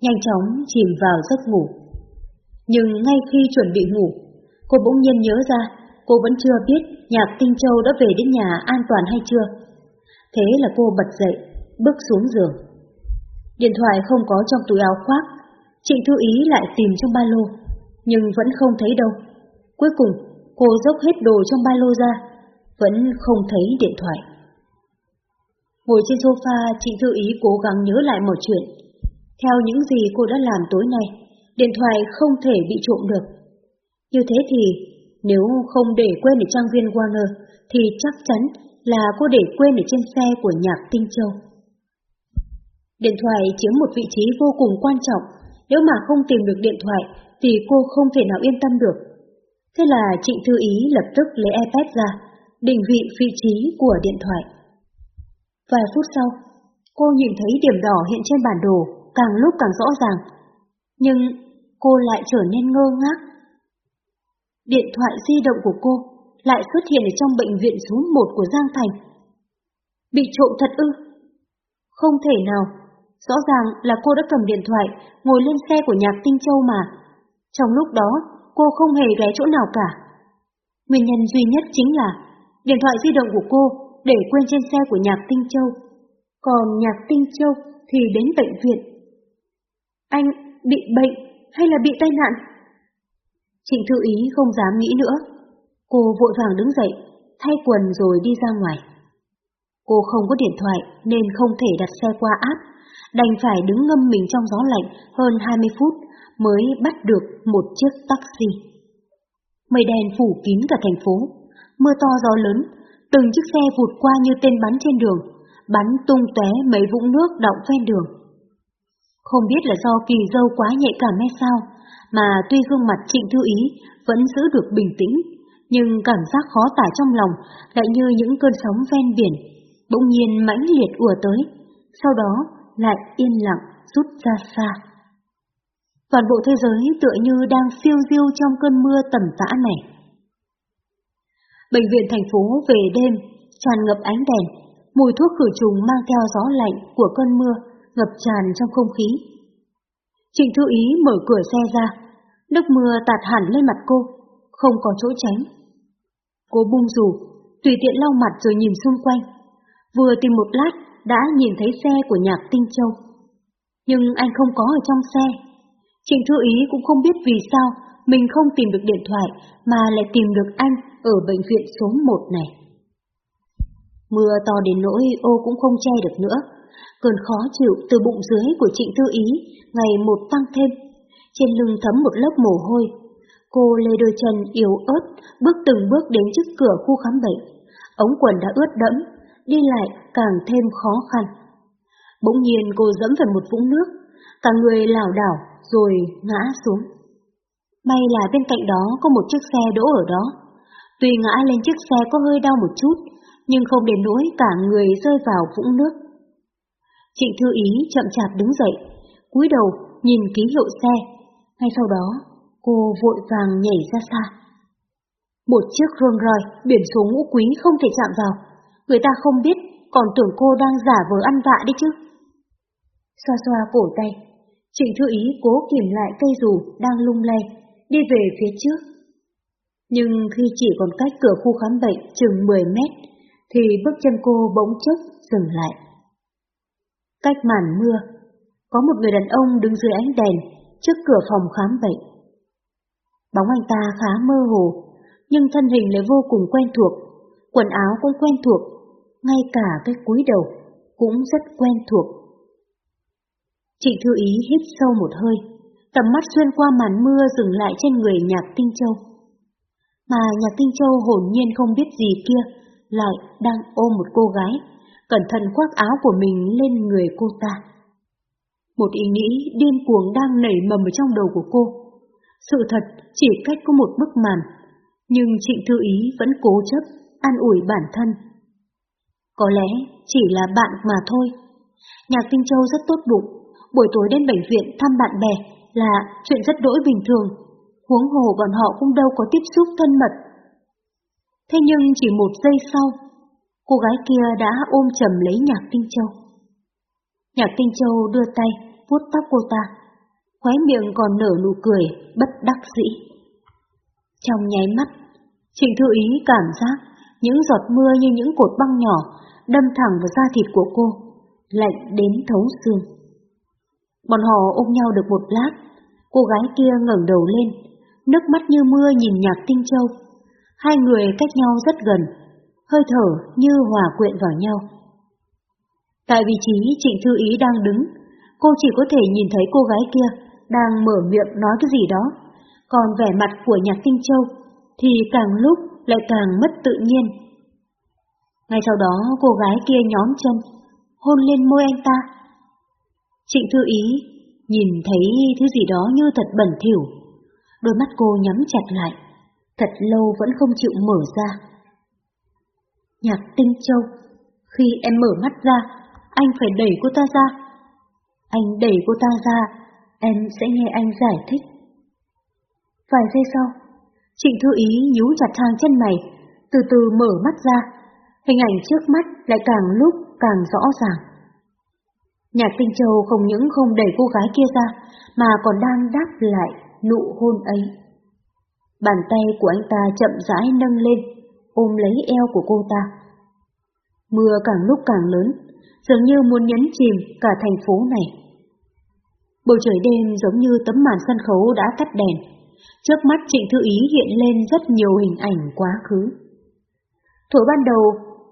nhanh chóng chìm vào giấc ngủ. Nhưng ngay khi chuẩn bị ngủ, cô bỗng nhiên nhớ ra cô vẫn chưa biết Nhạc Tinh Châu đã về đến nhà an toàn hay chưa. Thế là cô bật dậy, bước xuống giường. Điện thoại không có trong túi áo khoác, Trịnh Thư Ý lại tìm trong ba lô, nhưng vẫn không thấy đâu. Cuối cùng, cô dốc hết đồ trong ba lô ra, vẫn không thấy điện thoại. Ngồi trên sofa, chị Thư Ý cố gắng nhớ lại mọi chuyện. Theo những gì cô đã làm tối nay, điện thoại không thể bị trộm được. Như thế thì, nếu không để quên ở trang viên Warner, thì chắc chắn là cô để quên ở trên xe của nhạc Tinh Châu. Điện thoại chiếm một vị trí vô cùng quan trọng, nếu mà không tìm được điện thoại thì cô không thể nào yên tâm được. Thế là Trịnh Thư Ý lập tức lấy iPad ra, định vị vị trí của điện thoại. Vài phút sau, cô nhìn thấy điểm đỏ hiện trên bản đồ càng lúc càng rõ ràng, nhưng cô lại trở nên ngơ ngác. Điện thoại di động của cô lại xuất hiện ở trong bệnh viện số 1 của Giang Thành. Bị trộm thật ư? Không thể nào, rõ ràng là cô đã cầm điện thoại ngồi lên xe của nhạc Tinh Châu mà. Trong lúc đó, cô không hề ghé chỗ nào cả. Nguyên nhân duy nhất chính là điện thoại di động của cô để quên trên xe của nhạc Tinh Châu. Còn nhạc Tinh Châu thì đến bệnh viện. Anh bị bệnh hay là bị tai nạn? Trịnh Thư Ý không dám nghĩ nữa. Cô vội vàng đứng dậy, thay quần rồi đi ra ngoài. Cô không có điện thoại nên không thể đặt xe qua áp, đành phải đứng ngâm mình trong gió lạnh hơn 20 phút mới bắt được một chiếc taxi. Mây đen phủ kín cả thành phố, mưa to gió lớn, từng chiếc xe vụt qua như tên bắn trên đường, bắn tung tóe mấy vũng nước đọng ven đường. Không biết là do kỳ dâu quá nhạy cảm hay sao, mà tuy gương mặt Trịnh Thư Ý vẫn giữ được bình tĩnh, nhưng cảm giác khó tả trong lòng lại như những cơn sóng ven biển, bỗng nhiên mãnh liệt ùa tới, sau đó lại yên lặng rút ra xa. Toàn bộ thế giới tựa như đang phiêu diêu trong cơn mưa tầm tã này. Bệnh viện thành phố về đêm, tràn ngập ánh đèn, mùi thuốc khử trùng mang theo gió lạnh của cơn mưa ngập tràn trong không khí. Trịnh Thư Ý mở cửa xe ra, nước mưa tạt hẳn lên mặt cô, không có chỗ tránh. Cô bung rủ, tùy tiện lau mặt rồi nhìn xung quanh. Vừa tìm một lát đã nhìn thấy xe của nhạc Tinh Châu. Nhưng anh không có ở trong xe. Trịnh Thư Ý cũng không biết vì sao mình không tìm được điện thoại mà lại tìm được anh ở bệnh viện số 1 này. Mưa to đến nỗi ô cũng không che được nữa. Cơn khó chịu từ bụng dưới của Trịnh Thư Ý ngày một tăng thêm. Trên lưng thấm một lớp mồ hôi. Cô lê đôi chân yếu ớt, bước từng bước đến trước cửa khu khám bệnh. Ống quần đã ướt đẫm, đi lại càng thêm khó khăn. Bỗng nhiên cô dẫm phải một vũng nước, cả người lảo đảo rồi ngã xuống. May là bên cạnh đó có một chiếc xe đỗ ở đó. Tuy ngã lên chiếc xe có hơi đau một chút, nhưng không đến nỗi cả người rơi vào vũng nước. Trịnh Thư Ý chậm chạp đứng dậy, cúi đầu nhìn ký hiệu xe. Ngay sau đó, cô vội vàng nhảy ra xa. Một chiếc Rolls Royce biển số ngũ quý không thể chạm vào. Người ta không biết, còn tưởng cô đang giả vờ ăn vạ đấy chứ. Xoa xoa cổ tay, Trịnh Thư Ý cố kiểm lại cây dù đang lung lay, đi về phía trước. Nhưng khi chỉ còn cách cửa khu khám bệnh chừng 10 mét, thì bước chân cô bỗng chốc dừng lại. Cách màn mưa, có một người đàn ông đứng dưới ánh đèn trước cửa phòng khám bệnh. Bóng anh ta khá mơ hồ, nhưng thân hình lại vô cùng quen thuộc, quần áo cũng quen thuộc, ngay cả cái cúi đầu cũng rất quen thuộc. Trịnh Thư Ý hít sâu một hơi, tầm mắt xuyên qua màn mưa dừng lại trên người Nhạc Tinh Châu. Mà Nhạc Tinh Châu hồn nhiên không biết gì kia, lại đang ôm một cô gái, cẩn thận khoác áo của mình lên người cô ta. Một ý nghĩ điên cuồng đang nảy mầm ở trong đầu của cô. Sự thật chỉ cách có một bức màn, nhưng Trịnh Thư Ý vẫn cố chấp, an ủi bản thân. Có lẽ chỉ là bạn mà thôi. Nhạc Tinh Châu rất tốt bụng, buổi tối đến bệnh viện thăm bạn bè là chuyện rất đỗi bình thường, huống hồ bọn họ cũng đâu có tiếp xúc thân mật. Thế nhưng chỉ một giây sau, cô gái kia đã ôm chầm lấy Nhạc Tinh Châu. Nhạc Tinh Châu đưa tay, vuốt tóc cô ta, khóe miệng còn nở nụ cười, bất đắc dĩ. Trong nháy mắt, Trịnh Thư Ý cảm giác những giọt mưa như những cột băng nhỏ đâm thẳng vào da thịt của cô, lạnh đến thấu xương. Bọn họ ôm nhau được một lát, cô gái kia ngẩng đầu lên, nước mắt như mưa nhìn nhạc tinh châu. Hai người cách nhau rất gần, hơi thở như hòa quyện vào nhau. Tại vị trí Trịnh Thư Ý đang đứng, cô chỉ có thể nhìn thấy cô gái kia đang mở miệng nói cái gì đó, còn vẻ mặt của nhạc tinh châu thì càng lúc lại càng mất tự nhiên. Ngay sau đó cô gái kia nhóm chân, hôn lên môi anh ta. Trịnh Thư Ý nhìn thấy thứ gì đó như thật bẩn thỉu, đôi mắt cô nhắm chặt lại, thật lâu vẫn không chịu mở ra. Nhạc Tinh Châu, khi em mở mắt ra, anh phải đẩy cô ta ra. Anh đẩy cô ta ra, em sẽ nghe anh giải thích. Vài giây sau, Trịnh Thư Ý nhú chặt hàng chân mày, từ từ mở mắt ra, hình ảnh trước mắt lại càng lúc càng rõ ràng. Nhạc Tinh Châu không những không đẩy cô gái kia ra, mà còn đang đáp lại nụ hôn ấy. Bàn tay của anh ta chậm rãi nâng lên, ôm lấy eo của cô ta. Mưa càng lúc càng lớn, dường như muốn nhấn chìm cả thành phố này. Bầu trời đêm giống như tấm màn sân khấu đã tắt đèn. Trước mắt Trịnh Thư Ý hiện lên rất nhiều hình ảnh quá khứ. Thuở ban đầu,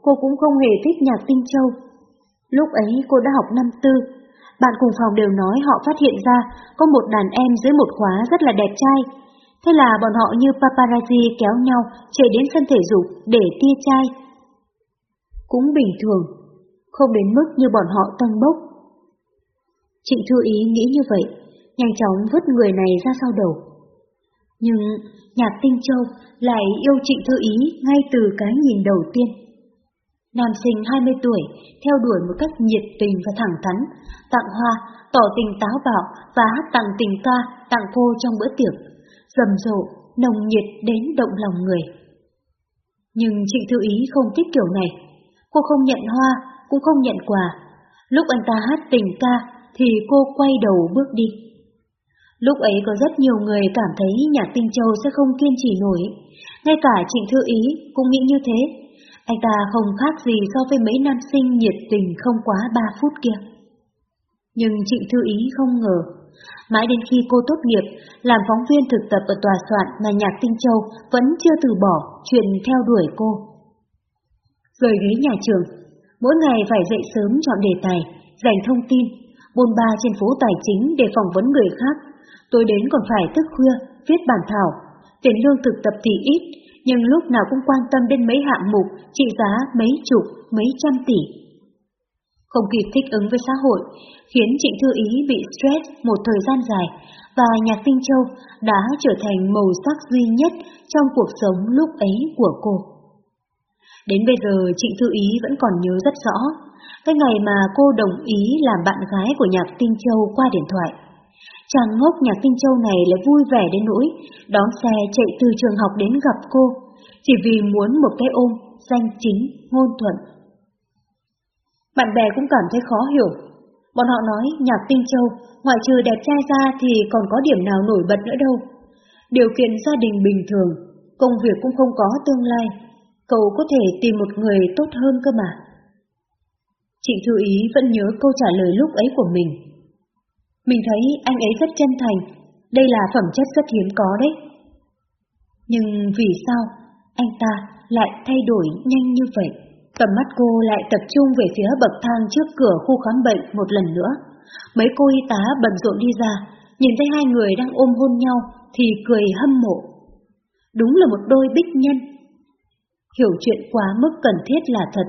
cô cũng không hề thích nhạc tinh châu. Lúc ấy cô đã học năm tư, bạn cùng phòng đều nói họ phát hiện ra có một đàn em dưới một khóa rất là đẹp trai. Thế là bọn họ như paparazzi kéo nhau chạy đến sân thể dục để tia trai. Cũng bình thường, không đến mức như bọn họ tăng bốc. Trịnh Thư Ý nghĩ như vậy, nhanh chóng vứt người này ra sau đầu. Nhưng Nhạc Tinh Châu lại yêu Trịnh Thư Ý ngay từ cái nhìn đầu tiên. Nam sinh 20 tuổi, theo đuổi một cách nhiệt tình và thẳng thắn, tặng hoa, tỏ tình táo bạo và hát tặng tình ca tặng cô trong bữa tiệc, rầm rộ, nồng nhiệt đến động lòng người. Nhưng Trịnh Thư Ý không thích kiểu này. Cô không nhận hoa, cũng không nhận quà. Lúc anh ta hát tình ca thì cô quay đầu bước đi. Lúc ấy có rất nhiều người cảm thấy nhạc tinh châu sẽ không kiên trì nổi. Ngay cả Trịnh Thư Ý cũng nghĩ như thế. Anh ta không khác gì so với mấy nam sinh nhiệt tình không quá ba phút kia. Nhưng Trịnh Thư Ý không ngờ, mãi đến khi cô tốt nghiệp, làm phóng viên thực tập ở tòa soạn mà Nhạc Tinh Châu vẫn chưa từ bỏ chuyện theo đuổi cô. Rời ghế nhà trường, mỗi ngày phải dậy sớm chọn đề tài, dành thông tin, bôn ba trên phố tài chính để phỏng vấn người khác. Tôi đến còn phải thức khuya, viết bản thảo. Tiền lương thực tập thì ít, nhưng lúc nào cũng quan tâm đến mấy hạng mục trị giá mấy chục, mấy trăm tỷ. Không kịp thích ứng với xã hội, khiến Trịnh Thư Ý bị stress một thời gian dài, và Nhạc Tinh Châu đã trở thành màu sắc duy nhất trong cuộc sống lúc ấy của cô. Đến bây giờ Trịnh Thư Ý vẫn còn nhớ rất rõ, cái ngày mà cô đồng ý làm bạn gái của Nhạc Tinh Châu qua điện thoại. Chàng ngốc Nhạc Tinh Châu này lại vui vẻ đến nỗi, đón xe chạy từ trường học đến gặp cô, chỉ vì muốn một cái ôm, danh chính, ngôn thuận. Bạn bè cũng cảm thấy khó hiểu. Bọn họ nói Nhạc Tinh Châu, ngoại trừ đẹp trai ra thì còn có điểm nào nổi bật nữa đâu. Điều kiện gia đình bình thường, công việc cũng không có tương lai, cậu có thể tìm một người tốt hơn cơ mà. chị Thư Ý vẫn nhớ câu trả lời lúc ấy của mình. Mình thấy anh ấy rất chân thành, đây là phẩm chất rất hiếm có đấy. Nhưng vì sao anh ta lại thay đổi nhanh như vậy? Tầm mắt cô lại tập trung về phía bậc thang trước cửa khu khám bệnh một lần nữa. Mấy cô y tá bận rộn đi ra, nhìn thấy hai người đang ôm hôn nhau thì cười hâm mộ. Đúng là một đôi bích nhân. Hiểu chuyện quá mức cần thiết là thật.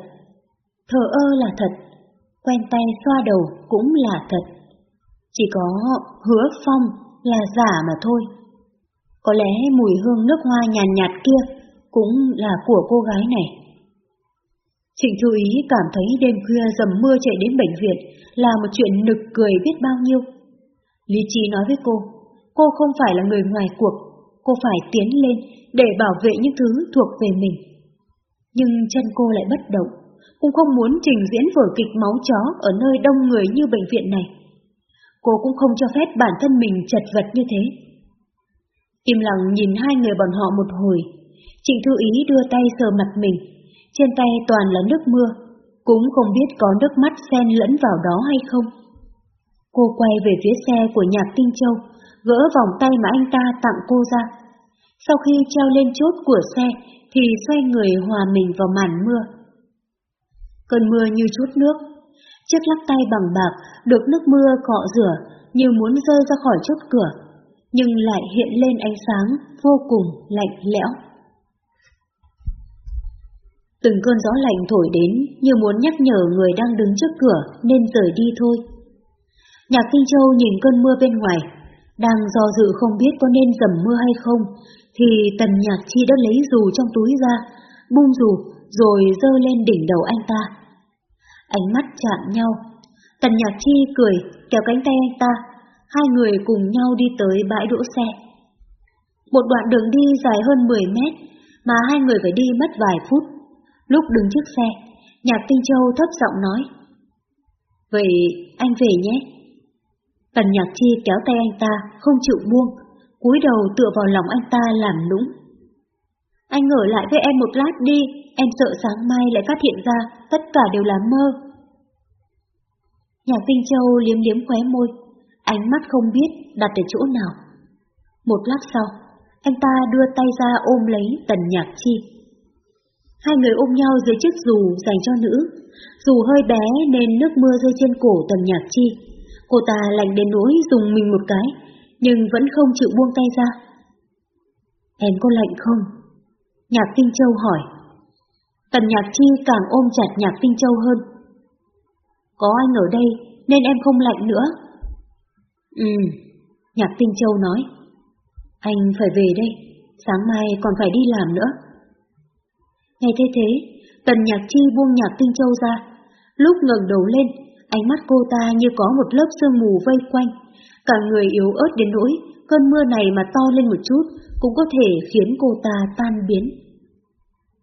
Thờ ơ là thật. Quen tay xoa đầu cũng là thật. Chỉ có hứa phong là giả mà thôi. Có lẽ mùi hương nước hoa nhàn nhạt, nhạt kia cũng là của cô gái này. Trịnh Thư Ý cảm thấy đêm khuya dầm mưa chạy đến bệnh viện là một chuyện nực cười biết bao nhiêu. Lý Chi nói với cô, cô không phải là người ngoài cuộc, cô phải tiến lên để bảo vệ những thứ thuộc về mình. Nhưng chân cô lại bất động, cũng không muốn trình diễn vở kịch máu chó ở nơi đông người như bệnh viện này. Cô cũng không cho phép bản thân mình chật vật như thế. Im lặng nhìn hai người bọn họ một hồi, Trịnh Thư Ý đưa tay sờ mặt mình, trên tay toàn là nước mưa, cũng không biết có nước mắt xen lẫn vào đó hay không. Cô quay về phía xe của nhạc Tinh Châu, gỡ vòng tay mà anh ta tặng cô ra. Sau khi treo lên chốt của xe, thì xoay người hòa mình vào màn mưa. Cơn mưa như chút nước, chiếc lắc tay bằng bạc được nước mưa cọ rửa như muốn rơi ra khỏi chốt cửa, nhưng lại hiện lên ánh sáng vô cùng lạnh lẽo. Từng cơn gió lạnh thổi đến như muốn nhắc nhở người đang đứng trước cửa nên rời đi thôi. Nhạc Kinh Châu nhìn cơn mưa bên ngoài, đang do dự không biết có nên dầm mưa hay không, thì Tần Nhạc Chi đã lấy dù trong túi ra, bung dù rồi dơ lên đỉnh đầu anh ta. Ánh mắt chạm nhau, Tần Nhạc Chi cười kéo cánh tay anh ta, hai người cùng nhau đi tới bãi đỗ xe. Một đoạn đường đi dài hơn 10 mét mà hai người phải đi mất vài phút. Lúc đứng trước xe, Nhạc Tinh Châu thấp giọng nói. Vậy anh về nhé. Tần Nhạc Chi kéo tay anh ta, không chịu buông, cúi đầu tựa vào lòng anh ta làm nũng. Anh ở lại với em một lát đi, em sợ sáng mai lại phát hiện ra tất cả đều là mơ. Nhạc Vinh Châu liếm liếm khóe môi, ánh mắt không biết đặt ở chỗ nào. Một lát sau, anh ta đưa tay ra ôm lấy Tần Nhạc Chi. Hai người ôm nhau dưới chiếc dù dành cho nữ. Dù hơi bé nên nước mưa rơi trên cổ Tần Nhạc Chi. Cô ta lạnh đến nỗi dùng mình một cái, nhưng vẫn không chịu buông tay ra. Em có lạnh không? Nhạc Tinh Châu hỏi. Tần Nhạc Chi càng ôm chặt Nhạc Tinh Châu hơn. Có anh ở đây nên em không lạnh nữa. Ừ, Nhạc Tinh Châu nói. Anh phải về đây, sáng mai còn phải đi làm nữa. Nghe thế thế, Tần Nhạc Chi buông Nhạc Tinh Châu ra. Lúc ngẩng đầu lên, ánh mắt cô ta như có một lớp sương mù vây quanh. Cả người yếu ớt đến nỗi, cơn mưa này mà to lên một chút cũng có thể khiến cô ta tan biến.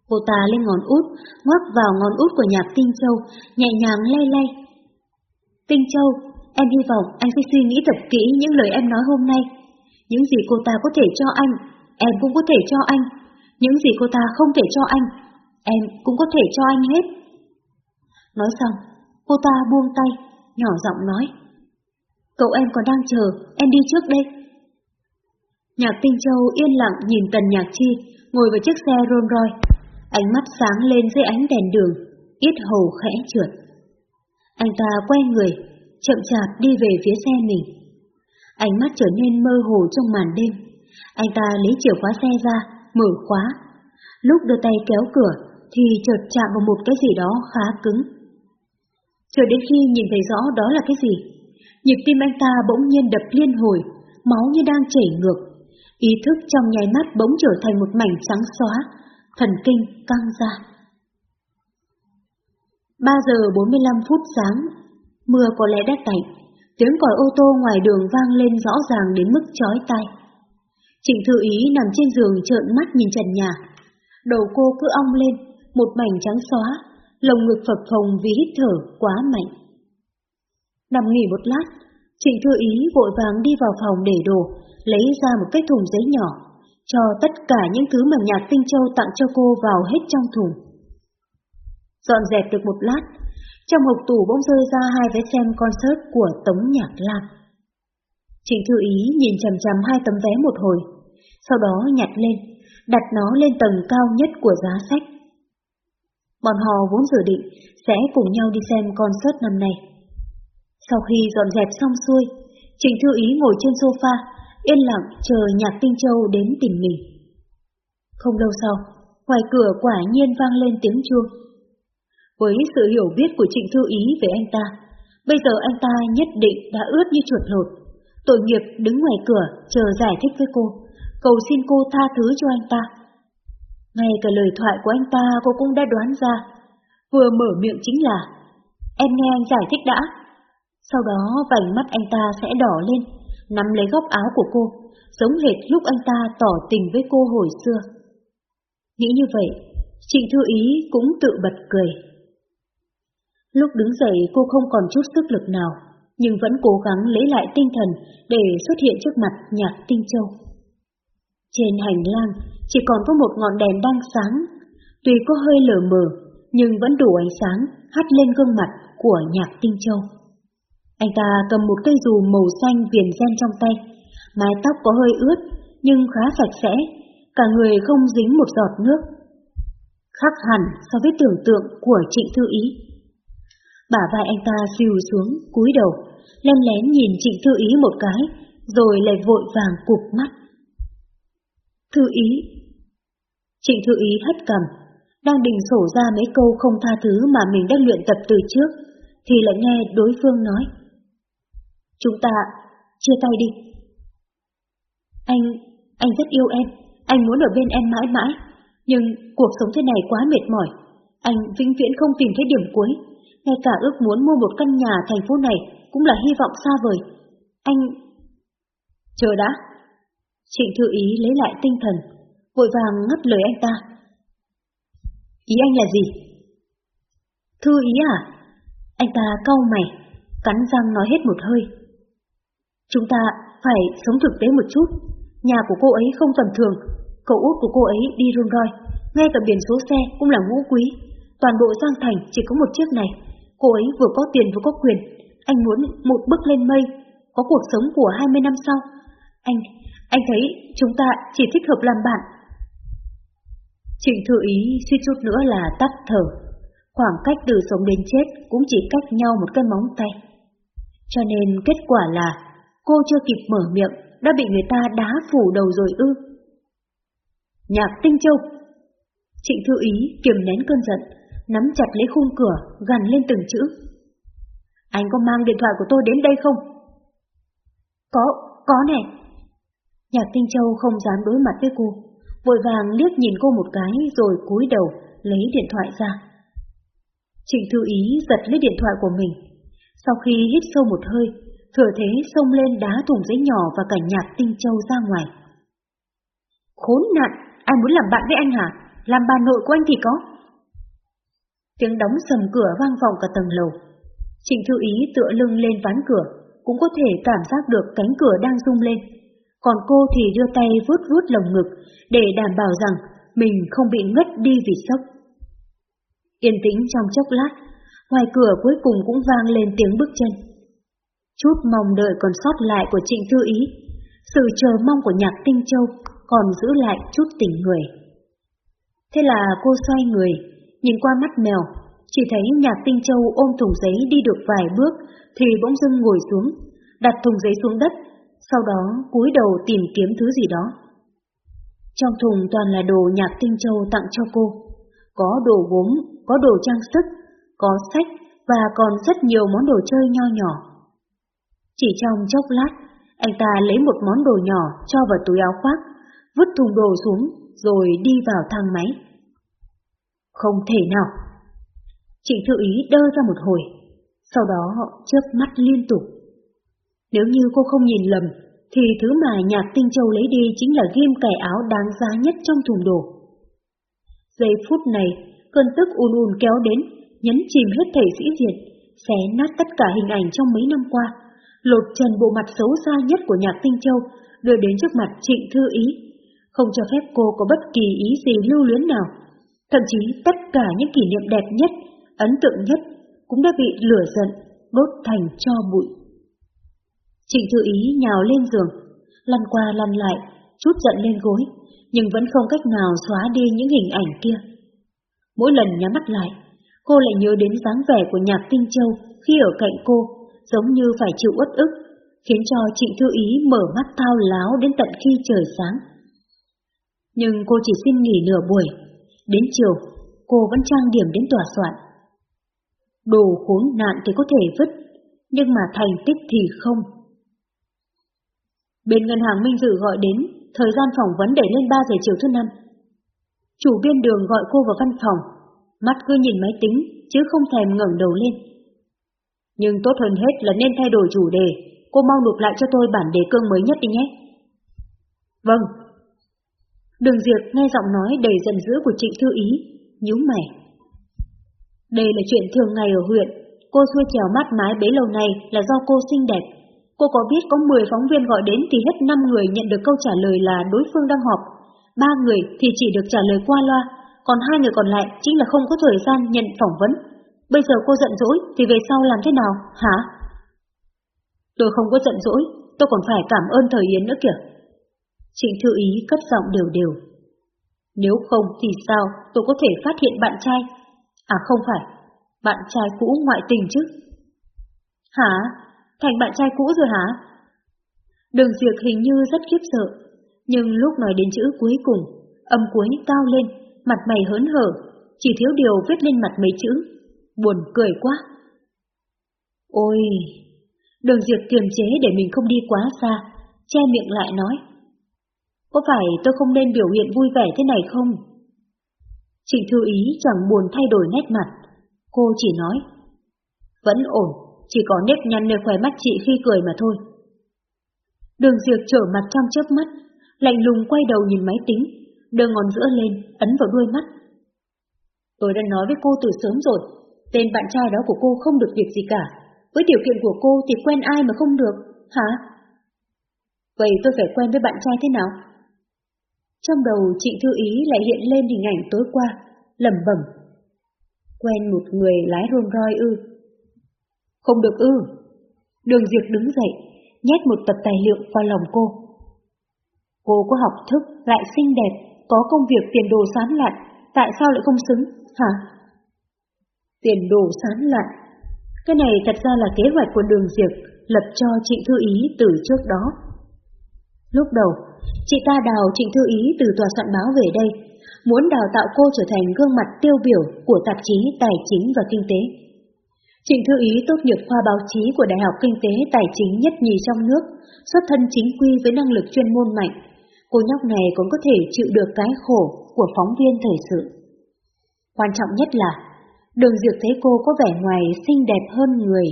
Cô ta lên ngón út, ngoắc vào ngón út của Nhạc Tinh Châu, nhẹ nhàng lay lay. Tinh Châu, em hy vọng anh sẽ suy nghĩ thật kỹ những lời em nói hôm nay. Những gì cô ta có thể cho anh, em cũng có thể cho anh. Những gì cô ta không thể cho anh, em cũng có thể cho anh hết. Nói xong, cô ta buông tay, nhỏ giọng nói. Cậu em còn đang chờ, em đi trước đây. Nhạc Tinh Châu yên lặng nhìn Tần Nhạc Chi ngồi vào chiếc xe Rolls Royce, ánh mắt sáng lên dưới ánh đèn đường, ít hầu khẽ trượt. Anh ta quay người, chậm chạp đi về phía xe mình. Ánh mắt trở nên mơ hồ trong màn đêm. Anh ta lấy chìa khóa xe ra, mở khóa. Lúc đưa tay kéo cửa thì chợt chạm vào một cái gì đó khá cứng. Chờ đến khi nhìn thấy rõ đó là cái gì, nhịp tim anh ta bỗng nhiên đập liên hồi, máu như đang chảy ngược. Ý thức trong nháy mắt bỗng trở thành một mảnh trắng xóa, thần kinh căng ra. 3 giờ 45 phút sáng, mưa có lẽ đã tạnh, tiếng còi ô tô ngoài đường vang lên rõ ràng đến mức chói tai. Trịnh Thư Ý nằm trên giường trợn mắt nhìn trần nhà. Đầu cô cứ ong lên, một mảnh trắng xóa, lồng ngực phập phồng vì hít thở quá mạnh. Nằm nghỉ một lát, Trịnh Thư Ý vội vàng đi vào phòng để đồ, lấy ra một cái thùng giấy nhỏ, cho tất cả những thứ mà nhạc Tinh Châu tặng cho cô vào hết trong thùng. Dọn dẹp được một lát, trong hộp tủ bỗng rơi ra hai vé xem concert của Tống Nhạc Lam. Trịnh Thư Ý nhìn chầm chầm hai tấm vé một hồi, sau đó nhặt lên, đặt nó lên tầng cao nhất của giá sách. Bọn họ vốn dự định sẽ cùng nhau đi xem concert năm nay. Sau khi dọn dẹp xong xuôi, Trịnh Thư Ý ngồi trên sofa, yên lặng chờ Nhạc Tinh Châu đến tìm mình. Không lâu sau, ngoài cửa quả nhiên vang lên tiếng chuông. Với sự hiểu biết của Trịnh Thư Ý về anh ta, bây giờ anh ta nhất định đã ướt như chuột lột. Tội nghiệp đứng ngoài cửa chờ giải thích với cô, cầu xin cô tha thứ cho anh ta. Ngay cả lời thoại của anh ta cô cũng đã đoán ra, vừa mở miệng chính là Em nghe anh giải thích đã. Sau đó vành mắt anh ta sẽ đỏ lên, nắm lấy góc áo của cô, giống hệt lúc anh ta tỏ tình với cô hồi xưa. Nghĩ như vậy, Trịnh Thư Ý cũng tự bật cười. Lúc đứng dậy cô không còn chút sức lực nào, nhưng vẫn cố gắng lấy lại tinh thần để xuất hiện trước mặt nhạc tinh châu. Trên hành lang chỉ còn có một ngọn đèn đang sáng, tuy có hơi lờ mờ nhưng vẫn đủ ánh sáng hắt lên gương mặt của nhạc tinh châu. Anh ta cầm một cây dù màu xanh viền ren trong tay, mái tóc có hơi ướt nhưng khá sạch sẽ, cả người không dính một giọt nước. Khác hẳn so với tưởng tượng của Trịnh Thư Ý. Bả vai anh ta xìu xuống, cúi đầu, lén lén nhìn Trịnh Thư Ý một cái, rồi lại vội vàng cụp mắt. Thư Ý Trịnh Thư Ý hất cầm, đang định sổ ra mấy câu không tha thứ mà mình đã luyện tập từ trước, thì lại nghe đối phương nói. Chúng ta chia tay đi. Anh, anh rất yêu em, anh muốn ở bên em mãi mãi, nhưng cuộc sống thế này quá mệt mỏi. Anh vĩnh viễn không tìm thấy điểm cuối, ngay cả ước muốn mua một căn nhà thành phố này cũng là hy vọng xa vời. Anh... Chờ đã. Trịnh Thư Ý lấy lại tinh thần, vội vàng ngắt lời anh ta. Ý anh là gì? Thư Ý à? Anh ta cau mày, cắn răng nói hết một hơi. Chúng ta phải sống thực tế một chút. Nhà của cô ấy không tầm thường, cậu út của cô ấy đi rung roi, ngay cả biển số xe cũng là ngũ quý. Toàn bộ Giang Thành chỉ có một chiếc này. Cô ấy vừa có tiền vừa có quyền. Anh muốn một bước lên mây, có cuộc sống của 20 năm sau. Anh, anh thấy chúng ta chỉ thích hợp làm bạn. Trịnh Thư Ý suy chút nữa là tắt thở. Khoảng cách từ sống đến chết cũng chỉ cách nhau một cái móng tay. Cho nên kết quả là cô chưa kịp mở miệng đã bị người ta đá phủ đầu rồi ư. Nhạc Tinh Châu Trịnh Thư Ý kiềm nén cơn giận, nắm chặt lấy khung cửa, gằn lên từng chữ. Anh có mang điện thoại của tôi đến đây không? Có, có nè. Nhạc Tinh Châu không dám đối mặt với cô, vội vàng liếc nhìn cô một cái rồi cúi đầu lấy điện thoại ra. Trịnh Thư Ý giật lấy điện thoại của mình. Sau khi hít sâu một hơi, thừa thế xông lên đá thùng giấy nhỏ và cả nhạc Tinh Châu ra ngoài. Khốn nạn, ai muốn làm bạn với anh hả? Làm bà nội của anh thì có. Tiếng đóng sầm cửa vang vọng cả tầng lầu. Trịnh Thư Ý tựa lưng lên ván cửa, cũng có thể cảm giác được cánh cửa đang rung lên. Còn cô thì đưa tay vuốt vuốt lồng ngực để đảm bảo rằng mình không bị ngất đi vì sốc. Yên tĩnh trong chốc lát, ngoài cửa cuối cùng cũng vang lên tiếng bước chân. Chút mong đợi còn sót lại của Trịnh Thư Ý, sự chờ mong của Nhạc Tinh Châu còn giữ lại chút tình người. Thế là cô xoay người, nhìn qua mắt mèo, chỉ thấy Nhạc Tinh Châu ôm thùng giấy đi được vài bước thì bỗng dưng ngồi xuống, đặt thùng giấy xuống đất, sau đó cúi đầu tìm kiếm thứ gì đó. Trong thùng toàn là đồ Nhạc Tinh Châu tặng cho cô, có đồ gốm, có đồ trang sức, có sách và còn rất nhiều món đồ chơi nho nhỏ. Chỉ trong chốc lát, anh ta lấy một món đồ nhỏ cho vào túi áo khoác, vứt thùng đồ xuống rồi đi vào thang máy. Không thể nào. Trịnh Thư Ý đơ ra một hồi, sau đó họ chớp mắt liên tục. Nếu như cô không nhìn lầm, thì thứ mà nhạc tinh châu lấy đi chính là ghim cài áo đáng giá nhất trong thùng đồ. Giây phút này, cơn tức un un kéo đến, nhấn chìm hết thầy sĩ diệt, xé nát tất cả hình ảnh trong mấy năm qua, lột trần bộ mặt xấu xa nhất của nhạc tinh châu, đưa đến trước mặt trịnh thư ý, không cho phép cô có bất kỳ ý gì lưu luyến nào. Thậm chí tất cả những kỷ niệm đẹp nhất, ấn tượng nhất cũng đã bị lửa giận, đốt thành cho bụi. Trịnh Thư Ý nhào lên giường, lăn qua lăn lại, chút giận lên gối, nhưng vẫn không cách nào xóa đi những hình ảnh kia. Mỗi lần nhắm mắt lại, cô lại nhớ đến dáng vẻ của nhạc Tinh Châu khi ở cạnh cô, giống như phải chịu uất ức, khiến cho Trịnh Thư Ý mở mắt thao láo đến tận khi trời sáng. Nhưng cô chỉ xin nghỉ nửa buổi, đến chiều, cô vẫn trang điểm đến tòa soạn. Đồ khốn nạn thì có thể vứt, nhưng mà thành tích thì không. Bên ngân hàng Minh Dự gọi đến, thời gian phỏng vấn để lên 3 giờ chiều thứ năm. Chủ biên đường gọi cô vào văn phòng, mắt cứ nhìn máy tính, chứ không thèm ngẩng đầu lên. Nhưng tốt hơn hết là nên thay đổi chủ đề, cô mau nộp lại cho tôi bản đề cương mới nhất đi nhé. Vâng. Đường Diệp nghe giọng nói đầy giận dữ của Trịnh Thư Ý, nhíu mày. Đây là chuyện thường ngày ở huyện, cô xuôi trèo mát mái bấy lâu này là do cô xinh đẹp. Cô có biết có 10 phóng viên gọi đến thì hết 5 người nhận được câu trả lời là đối phương đang họp, ba người thì chỉ được trả lời qua loa, còn hai người còn lại chính là không có thời gian nhận phỏng vấn. Bây giờ cô giận dỗi thì về sau làm thế nào, hả? Tôi không có giận dỗi, tôi còn phải cảm ơn thời Yến nữa kìa. Trịnh Thư Ý cất giọng đều đều. Nếu không thì sao tôi có thể phát hiện bạn trai? À không phải, bạn trai cũ ngoại tình chứ. Hả? Thành bạn trai cũ rồi hả? Đường Diệp hình như rất khiếp sợ, nhưng lúc nói đến chữ cuối cùng, âm cuối cao lên, mặt mày hớn hở, chỉ thiếu điều viết lên mặt mấy chữ, buồn cười quá. Ôi! Đường diệt kiềm chế để mình không đi quá xa, che miệng lại nói. Có phải tôi không nên biểu hiện vui vẻ thế này không? Trịnh Thư Ý chẳng buồn thay đổi nét mặt, cô chỉ nói. Vẫn ổn, chỉ có nếp nhăn nơi khóe mắt chị khi cười mà thôi. Đường diệt trở mặt trong chớp mắt, lạnh lùng quay đầu nhìn máy tính, đưa ngón giữa lên, ấn vào đuôi mắt. Tôi đã nói với cô từ sớm rồi, tên bạn trai đó của cô không được việc gì cả. Với điều kiện của cô thì quen ai mà không được, hả? Vậy tôi phải quen với bạn trai thế nào? Trong đầu Trịnh Thư Ý lại hiện lên hình ảnh tối qua, lẩm bẩm. Quen một người lái Rolls Royce ư? Không được ư. Đường Diệp đứng dậy, nhét một tập tài liệu vào lòng cô. Cô có học thức, lại xinh đẹp, có công việc tiền đồ sáng lạn, tại sao lại không xứng, hả? Tiền đồ sán lạn. Cái này thật ra là kế hoạch của đường diệt lập cho Trịnh Thư Ý từ trước đó. Lúc đầu, chị ta đào Trịnh Thư Ý từ tòa soạn báo về đây, muốn đào tạo cô trở thành gương mặt tiêu biểu của tạp chí Tài chính và Kinh tế. Trịnh Thư Ý tốt nghiệp khoa báo chí của Đại học Kinh tế Tài chính nhất nhì trong nước, xuất thân chính quy với năng lực chuyên môn mạnh. Cô nhóc này cũng có thể chịu được cái khổ của phóng viên thời sự. Quan trọng nhất là, đường diệt thấy cô có vẻ ngoài xinh đẹp hơn người.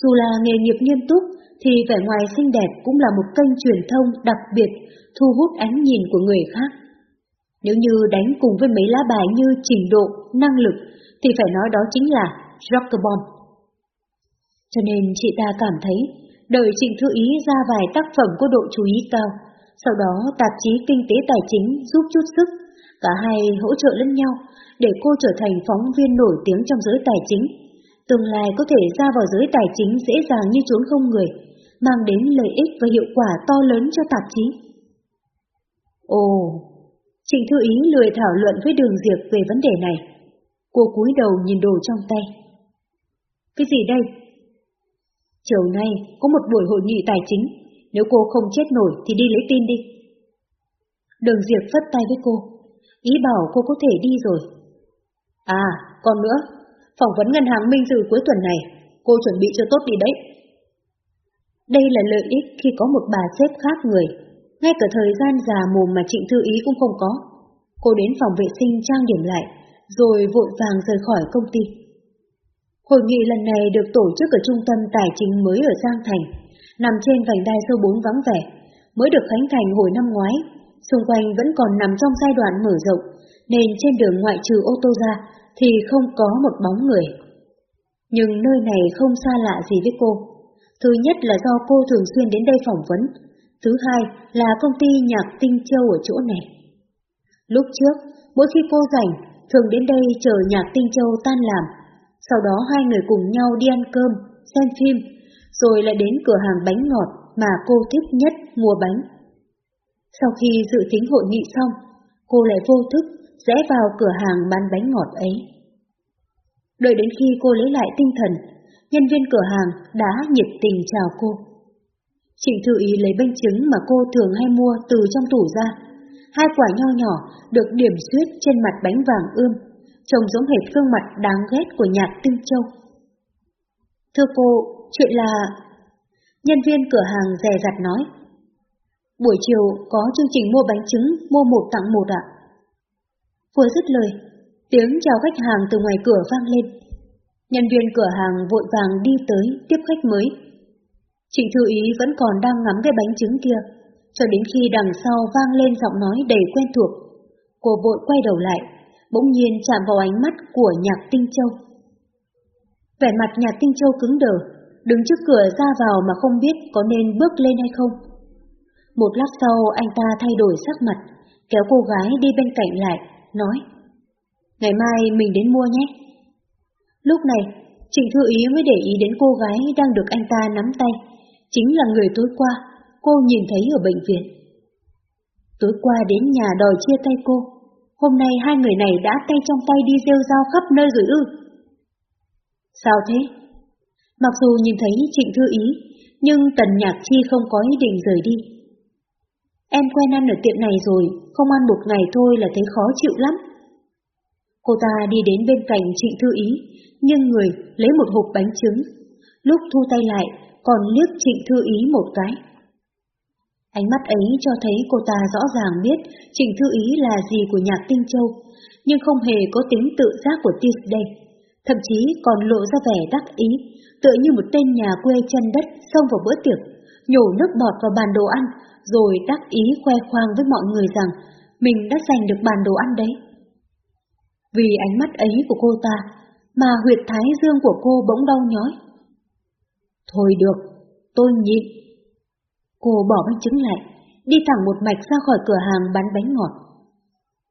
Dù là nghề nghiệp nghiêm túc, thì vẻ ngoài xinh đẹp cũng là một kênh truyền thông đặc biệt thu hút ánh nhìn của người khác. Nếu như đánh cùng với mấy lá bài như trình độ, năng lực, thì phải nói đó chính là Rockabomb. Cho nên chị ta cảm thấy, đợi Trịnh Thư Ý ra vài tác phẩm có độ chú ý cao, sau đó tạp chí Kinh tế Tài chính giúp chút sức, cả hai hỗ trợ lẫn nhau, để cô trở thành phóng viên nổi tiếng trong giới tài chính. Tương lai có thể ra vào giới tài chính dễ dàng như trốn không người, mang đến lợi ích và hiệu quả to lớn cho tạp chí. Ồ, Trịnh Thư Ý lười thảo luận với Đường Diệp về vấn đề này. Cô cúi đầu nhìn đồ trong tay. Cái gì đây? Chiều nay có một buổi hội nghị tài chính, nếu cô không chết nổi thì đi lấy tin đi. Đường Diệp phất tay với cô, ý bảo cô có thể đi rồi. À, còn nữa, phỏng vấn ngân hàng Minh Dự cuối tuần này, cô chuẩn bị cho tốt đi đấy. Đây là lợi ích khi có một bà sếp khác người, ngay cả thời gian già mồm mà Trịnh Thư Ý cũng không có. Cô đến phòng vệ sinh trang điểm lại, rồi vội vàng rời khỏi công ty. Hội nghị lần này được tổ chức ở trung tâm tài chính mới ở Giang Thành, nằm trên vành đai số 4 vắng vẻ, mới được khánh thành hồi năm ngoái, xung quanh vẫn còn nằm trong giai đoạn mở rộng, nên trên đường ngoại trừ ô tô ra thì không có một bóng người. Nhưng nơi này không xa lạ gì với cô. Thứ nhất là do cô thường xuyên đến đây phỏng vấn, thứ hai là công ty nhạc Tinh Châu ở chỗ này. Lúc trước, mỗi khi cô rảnh, thường đến đây chờ nhạc Tinh Châu tan làm, sau đó hai người cùng nhau đi ăn cơm, xem phim, rồi lại đến cửa hàng bánh ngọt mà cô thích nhất mua bánh. Sau khi dự tính hội nghị xong, cô lại vô thức rẽ vào cửa hàng bán bánh ngọt ấy. Đợi đến khi cô lấy lại tinh thần, nhân viên cửa hàng đã nhiệt tình chào cô. Trịnh Thư Ý lấy bánh trứng mà cô thường hay mua từ trong tủ ra. Hai quả nho nhỏ được điểm xuyết trên mặt bánh vàng ươm, trông giống hệt gương mặt đáng ghét của nhạc Tinh Châu. Thưa cô, chuyện là... Nhân viên cửa hàng dè dặt nói. Buổi chiều có chương trình mua bánh trứng, mua một tặng một ạ. Vừa dứt lời, tiếng chào khách hàng từ ngoài cửa vang lên. Nhân viên cửa hàng vội vàng đi tới tiếp khách mới. Trịnh Thư Ý vẫn còn đang ngắm cái bánh trứng kia, cho đến khi đằng sau vang lên giọng nói đầy quen thuộc. Cô vội quay đầu lại, bỗng nhiên chạm vào ánh mắt của nhạc tinh châu. Vẻ mặt Nhạc Tinh Châu cứng đờ, đứng trước cửa ra vào mà không biết có nên bước lên hay không. Một lát sau anh ta thay đổi sắc mặt, kéo cô gái đi bên cạnh lại, nói Ngày mai mình đến mua nhé. Lúc này, Trịnh Thư Ý mới để ý đến cô gái đang được anh ta nắm tay, chính là người tối qua, cô nhìn thấy ở bệnh viện. Tối qua đến nhà đòi chia tay cô, hôm nay hai người này đã tay trong tay đi rêu rao khắp nơi rồi ư. Sao thế? Mặc dù nhìn thấy Trịnh Thư Ý, nhưng Tần Nhạc Chi không có ý định rời đi. Em quen ăn ở tiệm này rồi, không ăn một ngày thôi là thấy khó chịu lắm. Cô ta đi đến bên cạnh Trịnh Thư Ý, nhưng người lấy một hộp bánh trứng. Lúc thu tay lại, còn liếc Trịnh Thư Ý một cái. Ánh mắt ấy cho thấy cô ta rõ ràng biết Trịnh Thư Ý là gì của nhạc Tinh Châu, nhưng không hề có tính tự giác của Tis đây. Thậm chí còn lộ ra vẻ đắc ý, tựa như một tên nhà quê chân đất xông vào bữa tiệc, nhổ nước bọt vào bàn đồ ăn, rồi đắc ý khoe khoang với mọi người rằng mình đã giành được bàn đồ ăn đấy. Vì ánh mắt ấy của cô ta, mà huyệt thái dương của cô bỗng đau nhói. Thôi được, tôi nhịn. Cô bỏ bánh trứng lại, đi thẳng một mạch ra khỏi cửa hàng bán bánh ngọt.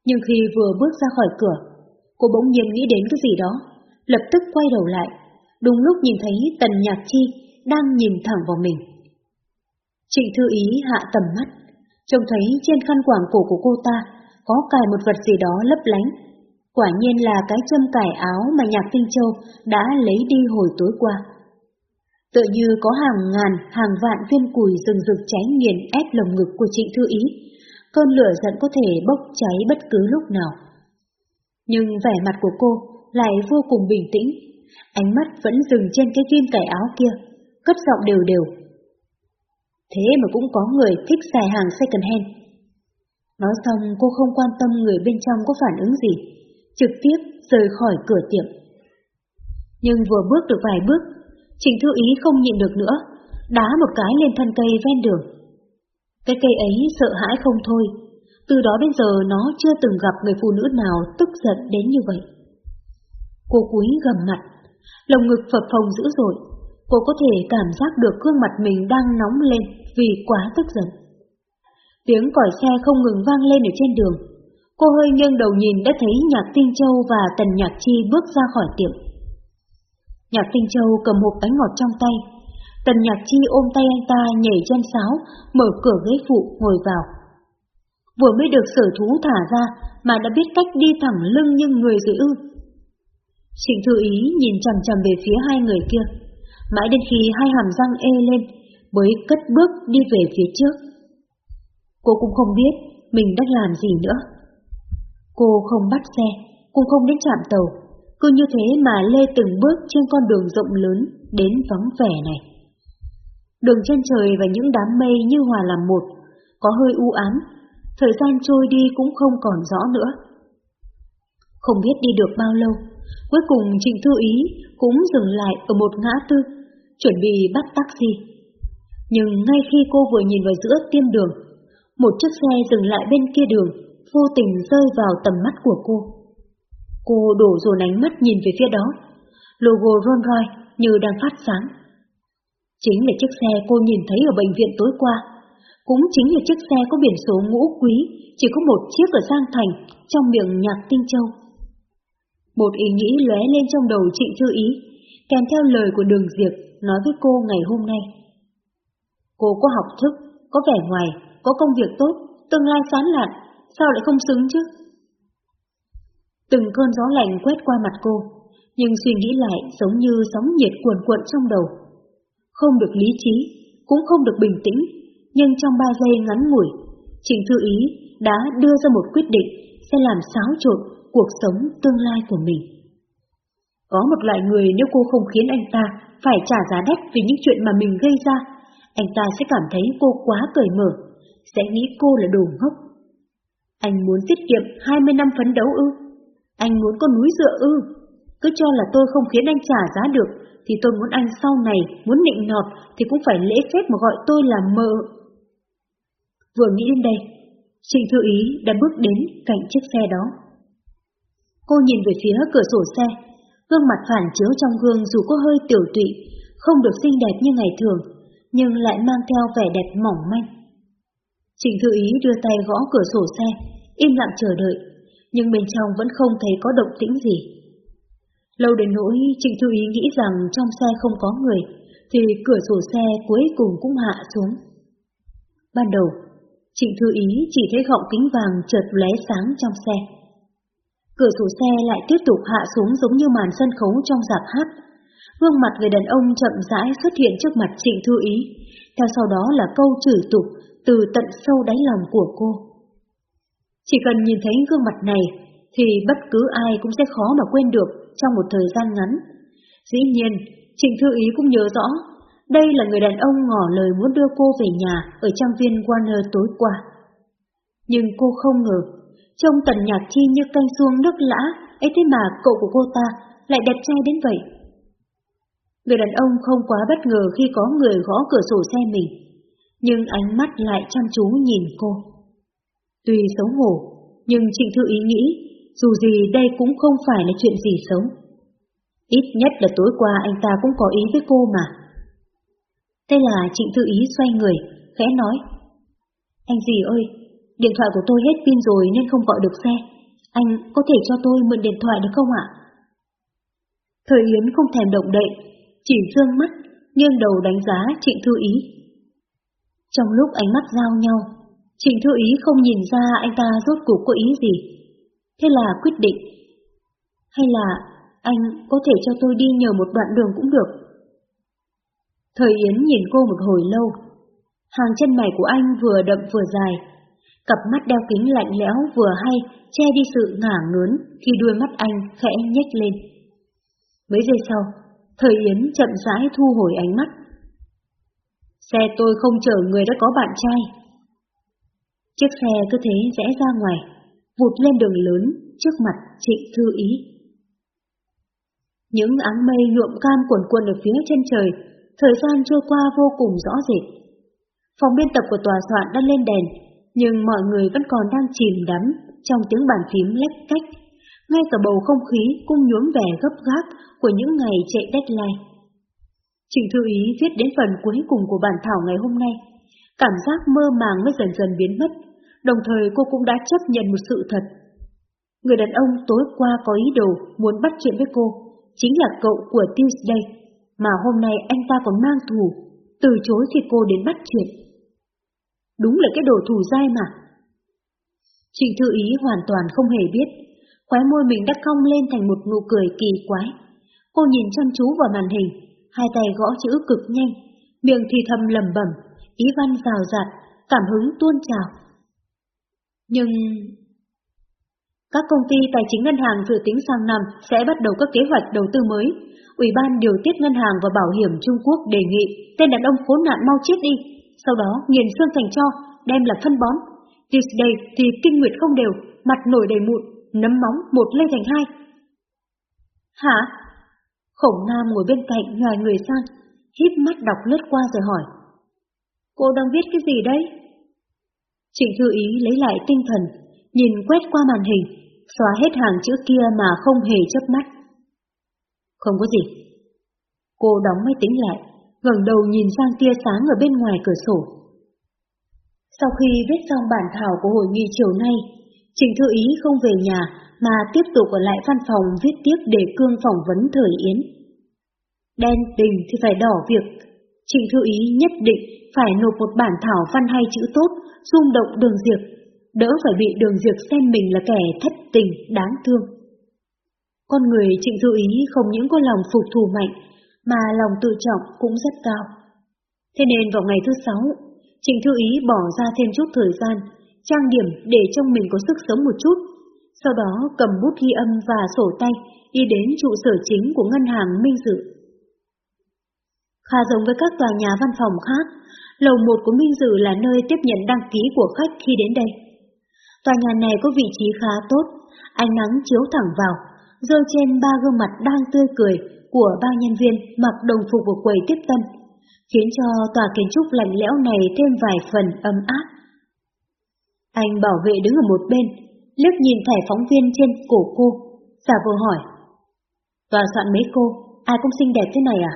Nhưng khi vừa bước ra khỏi cửa, cô bỗng nhiên nghĩ đến cái gì đó, lập tức quay đầu lại, đúng lúc nhìn thấy Tần Nhạc Chi đang nhìn thẳng vào mình. Trịnh Thư Ý hạ tầm mắt, trông thấy trên khăn quàng cổ của cô ta có cài một vật gì đó lấp lánh. Quả nhiên là cái châm cài áo mà Nhạc Tinh Châu đã lấy đi hồi tối qua. Tựa như có hàng ngàn, hàng vạn viên củi rừng rực cháy nghiền ép lồng ngực của Trịnh Thư Ý, cơn lửa giận có thể bốc cháy bất cứ lúc nào. Nhưng vẻ mặt của cô lại vô cùng bình tĩnh, ánh mắt vẫn dừng trên cái kim cải áo kia, cất giọng đều đều. Thế mà cũng có người thích xài hàng second hand. Nói xong cô không quan tâm người bên trong có phản ứng gì, trực tiếp rời khỏi cửa tiệm. Nhưng vừa bước được vài bước, Trình Thư Ý không nhịn được nữa, đá một cái lên thân cây ven đường. Cái cây ấy sợ hãi không thôi, từ đó đến giờ nó chưa từng gặp người phụ nữ nào tức giận đến như vậy. Cô cúi gầm mặt, lồng ngực phập phồng dữ dội, cô có thể cảm giác được gương mặt mình đang nóng lên vì quá tức giận. Tiếng còi xe không ngừng vang lên ở trên đường. Cô hơi nghiêng đầu nhìn đã thấy Nhạc Tinh Châu và Tần Nhạc Chi bước ra khỏi tiệm. Nhạc Tinh Châu cầm hộp bánh ngọt trong tay. Tần Nhạc Chi ôm tay anh ta nhảy chân sáo, mở cửa ghế phụ ngồi vào. Vừa mới được sở thú thả ra mà đã biết cách đi thẳng lưng như người dưới ư. Trịnh Thư Ý nhìn chằm chằm về phía hai người kia, mãi đến khi hai hàm răng ê lên, mới cất bước đi về phía trước. Cô cũng không biết mình đang làm gì nữa. Cô không bắt xe, cũng không đến trạm tàu, cứ như thế mà lê từng bước trên con đường rộng lớn đến vắng vẻ này. Đường chân trời và những đám mây như hòa làm một, có hơi u ám, thời gian trôi đi cũng không còn rõ nữa. Không biết đi được bao lâu, cuối cùng Trịnh Thư Ý cũng dừng lại ở một ngã tư, chuẩn bị bắt taxi. Nhưng ngay khi cô vừa nhìn vào giữa tiêm đường, một chiếc xe dừng lại bên kia đường, vô tình rơi vào tầm mắt của cô. Cô đổ dồn ánh mắt nhìn về phía đó, logo Rolls Royce như đang phát sáng. Chính là chiếc xe cô nhìn thấy ở bệnh viện tối qua, cũng chính là chiếc xe có biển số ngũ quý, chỉ có một chiếc ở Giang Thành, trong miệng nhạc Tinh Châu. Một ý nghĩ lóe lên trong đầu Trịnh Thư Ý, kèm theo lời của Đường Diệp nói với cô ngày hôm nay. Cô có học thức, có vẻ ngoài, có công việc tốt, tương lai sáng lạn, sao lại không xứng chứ? Từng cơn gió lạnh quét qua mặt cô, nhưng suy nghĩ lại giống như sóng nhiệt cuồn cuộn trong đầu. Không được lý trí, cũng không được bình tĩnh, nhưng trong ba giây ngắn ngủi, Trình Thư Ý đã đưa ra một quyết định sẽ làm xáo trộn cuộc sống tương lai của mình. Có một loại người nếu cô không khiến anh ta phải trả giá đắt vì những chuyện mà mình gây ra, anh ta sẽ cảm thấy cô quá cởi mở, sẽ nghĩ cô là đồ ngốc. Anh muốn tiết kiệm 20 năm phấn đấu ư? Anh muốn có núi dựa ư? Cứ cho là tôi không khiến anh trả giá được, thì tôi muốn anh sau này muốn nịnh nọt thì cũng phải lễ phép mà gọi tôi là mợ. Vừa nghĩ đến đây, Trịnh Thư Ý đã bước đến cạnh chiếc xe đó. Cô nhìn về phía cửa sổ xe, Gương mặt phản chiếu trong gương dù có hơi tiểu tụy, không được xinh đẹp như ngày thường, nhưng lại mang theo vẻ đẹp mỏng manh. Trịnh Thư Ý đưa tay gõ cửa sổ xe, im lặng chờ đợi, nhưng bên trong vẫn không thấy có động tĩnh gì. Lâu đến nỗi Trịnh Thư Ý nghĩ rằng trong xe không có người, thì cửa sổ xe cuối cùng cũng hạ xuống. Ban đầu, Trịnh Thư Ý chỉ thấy gọng kính vàng chợt lóe sáng trong xe. Cửa sổ xe lại tiếp tục hạ xuống giống như màn sân khấu trong dạp hát. Gương mặt người đàn ông chậm rãi xuất hiện trước mặt Trịnh Thư Ý, theo sau đó là câu chửi tục từ tận sâu đáy lòng của cô. Chỉ cần nhìn thấy gương mặt này, thì bất cứ ai cũng sẽ khó mà quên được trong một thời gian ngắn. Dĩ nhiên, Trịnh Thư Ý cũng nhớ rõ, đây là người đàn ông ngỏ lời muốn đưa cô về nhà ở trang viên Warner tối qua. Nhưng cô không ngờ, trông tần nhạc chi như canh xuông nước lã, ấy thế mà cậu của cô ta lại đẹp trai đến vậy. Người đàn ông không quá bất ngờ khi có người gõ cửa sổ xe mình, nhưng ánh mắt lại chăm chú nhìn cô. Tuy xấu hổ, nhưng Trịnh Thư Ý nghĩ, dù gì đây cũng không phải là chuyện gì xấu. Ít nhất là tối qua anh ta cũng có ý với cô mà. Thế là Trịnh Thư Ý xoay người, khẽ nói. Anh gì ơi, điện thoại của tôi hết pin rồi nên không gọi được xe. Anh có thể cho tôi mượn điện thoại được không ạ? Thời Yến không thèm động đậy, chỉ dương mắt, nghiêng đầu đánh giá Trịnh Thư Ý. Trong lúc ánh mắt giao nhau, Trịnh Thư Ý không nhìn ra anh ta rốt cuộc có ý gì. Thế là quyết định. Hay là anh có thể cho tôi đi nhờ một đoạn đường cũng được. Thời Yến nhìn cô một hồi lâu. Hàng chân mày của anh vừa đậm vừa dài. Cặp mắt đeo kính lạnh lẽo vừa hay che đi sự ngả ngớn khi đuôi mắt anh khẽ nhếch lên. Mấy giây sau, Thời Yến chậm rãi thu hồi ánh mắt. Xe tôi không chở người đã có bạn trai. Chiếc xe cứ thế rẽ ra ngoài, vụt lên đường lớn trước mặt Trịnh Thư Ý. Những áng mây nhuộm cam cuồn cuộn ở phía chân trời, thời gian trôi qua vô cùng rõ rệt. Phòng biên tập của tòa soạn đã lên đèn, nhưng mọi người vẫn còn đang chìm đắm trong tiếng bàn phím lách cách. Ngay cả bầu không khí cũng nhuốm vẻ gấp gáp của những ngày chạy deadline. Trình Thư Ý viết đến phần cuối cùng của bản thảo ngày hôm nay. Cảm giác mơ màng mới dần dần biến mất, đồng thời cô cũng đã chấp nhận một sự thật. Người đàn ông tối qua có ý đồ muốn bắt chuyện với cô, chính là cậu của Tuesday, mà hôm nay anh ta còn mang thù, từ chối khi cô đến bắt chuyện. Đúng là cái đồ thù dai mà. Trịnh Thư Ý hoàn toàn không hề biết, khóe môi mình đã cong lên thành một nụ cười kỳ quái. Cô nhìn chăm chú vào màn hình, hai tay gõ chữ cực nhanh, miệng thì thầm lầm bẩm, ý văn rào rạt, cảm hứng tuôn trào. Nhưng các công ty tài chính ngân hàng dự tính sang năm sẽ bắt đầu các kế hoạch đầu tư mới. Ủy ban điều tiết ngân hàng và bảo hiểm Trung Quốc đề nghị tên đàn ông khốn nạn mau chết đi, sau đó nghiền xương thành cho, đem là phân bón. Tuesday thì kinh nguyệt không đều, mặt nổi đầy mụn, nấm móng một lây thành hai. Hả? Khổng Nam ngồi bên cạnh nhòi người sang, híp mắt đọc lướt qua rồi hỏi. Cô đang viết cái gì đấy? Trịnh Thư Ý lấy lại tinh thần, nhìn quét qua màn hình, xóa hết hàng chữ kia mà không hề chớp mắt. Không có gì. Cô đóng máy tính lại, ngẩng đầu nhìn sang tia sáng ở bên ngoài cửa sổ. Sau khi viết xong bản thảo của hội nghị chiều nay, Trình Thư Ý không về nhà mà tiếp tục ở lại văn phòng viết tiếp đề cương phỏng vấn thời Yến. Đen tình thì phải đỏ việc, Trình Thư Ý nhất định phải nộp một bản thảo văn hay chữ tốt, rung động đường diệt đỡ phải bị đường diệt xem mình là kẻ thất tình, đáng thương. Con người Trịnh Thư Ý không những có lòng phục thù mạnh, mà lòng tự trọng cũng rất cao. Thế nên vào ngày thứ sáu, Trịnh Thư Ý bỏ ra thêm chút thời gian, trang điểm để trông mình có sức sống một chút, sau đó cầm bút ghi âm và sổ tay đi đến trụ sở chính của ngân hàng Minh Dự. Khá giống với các tòa nhà văn phòng khác, lầu một của Minh Dự là nơi tiếp nhận đăng ký của khách khi đến đây. Tòa nhà này có vị trí khá tốt, ánh nắng chiếu thẳng vào, rơi trên ba gương mặt đang tươi cười của ba nhân viên mặc đồng phục của quầy tiếp tân, khiến cho tòa kiến trúc lạnh lẽo này thêm vài phần ấm áp. Anh bảo vệ đứng ở một bên, liếc nhìn thẻ phóng viên trên cổ cô, giả vờ hỏi. Tòa soạn mấy cô, ai cũng xinh đẹp thế này à?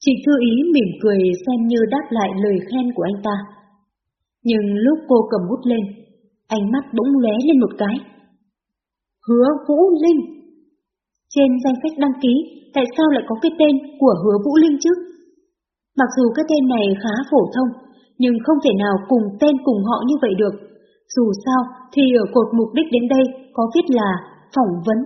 Chị thư ý mỉm cười xem như đáp lại lời khen của anh ta. Nhưng lúc cô cầm bút lên, ánh mắt bỗng lóe lên một cái. Hứa Vũ Linh! Trên danh sách đăng ký, tại sao lại có cái tên của Hứa Vũ Linh chứ? Mặc dù cái tên này khá phổ thông, nhưng không thể nào cùng tên cùng họ như vậy được. Dù sao thì ở cột mục đích đến đây có viết là phỏng vấn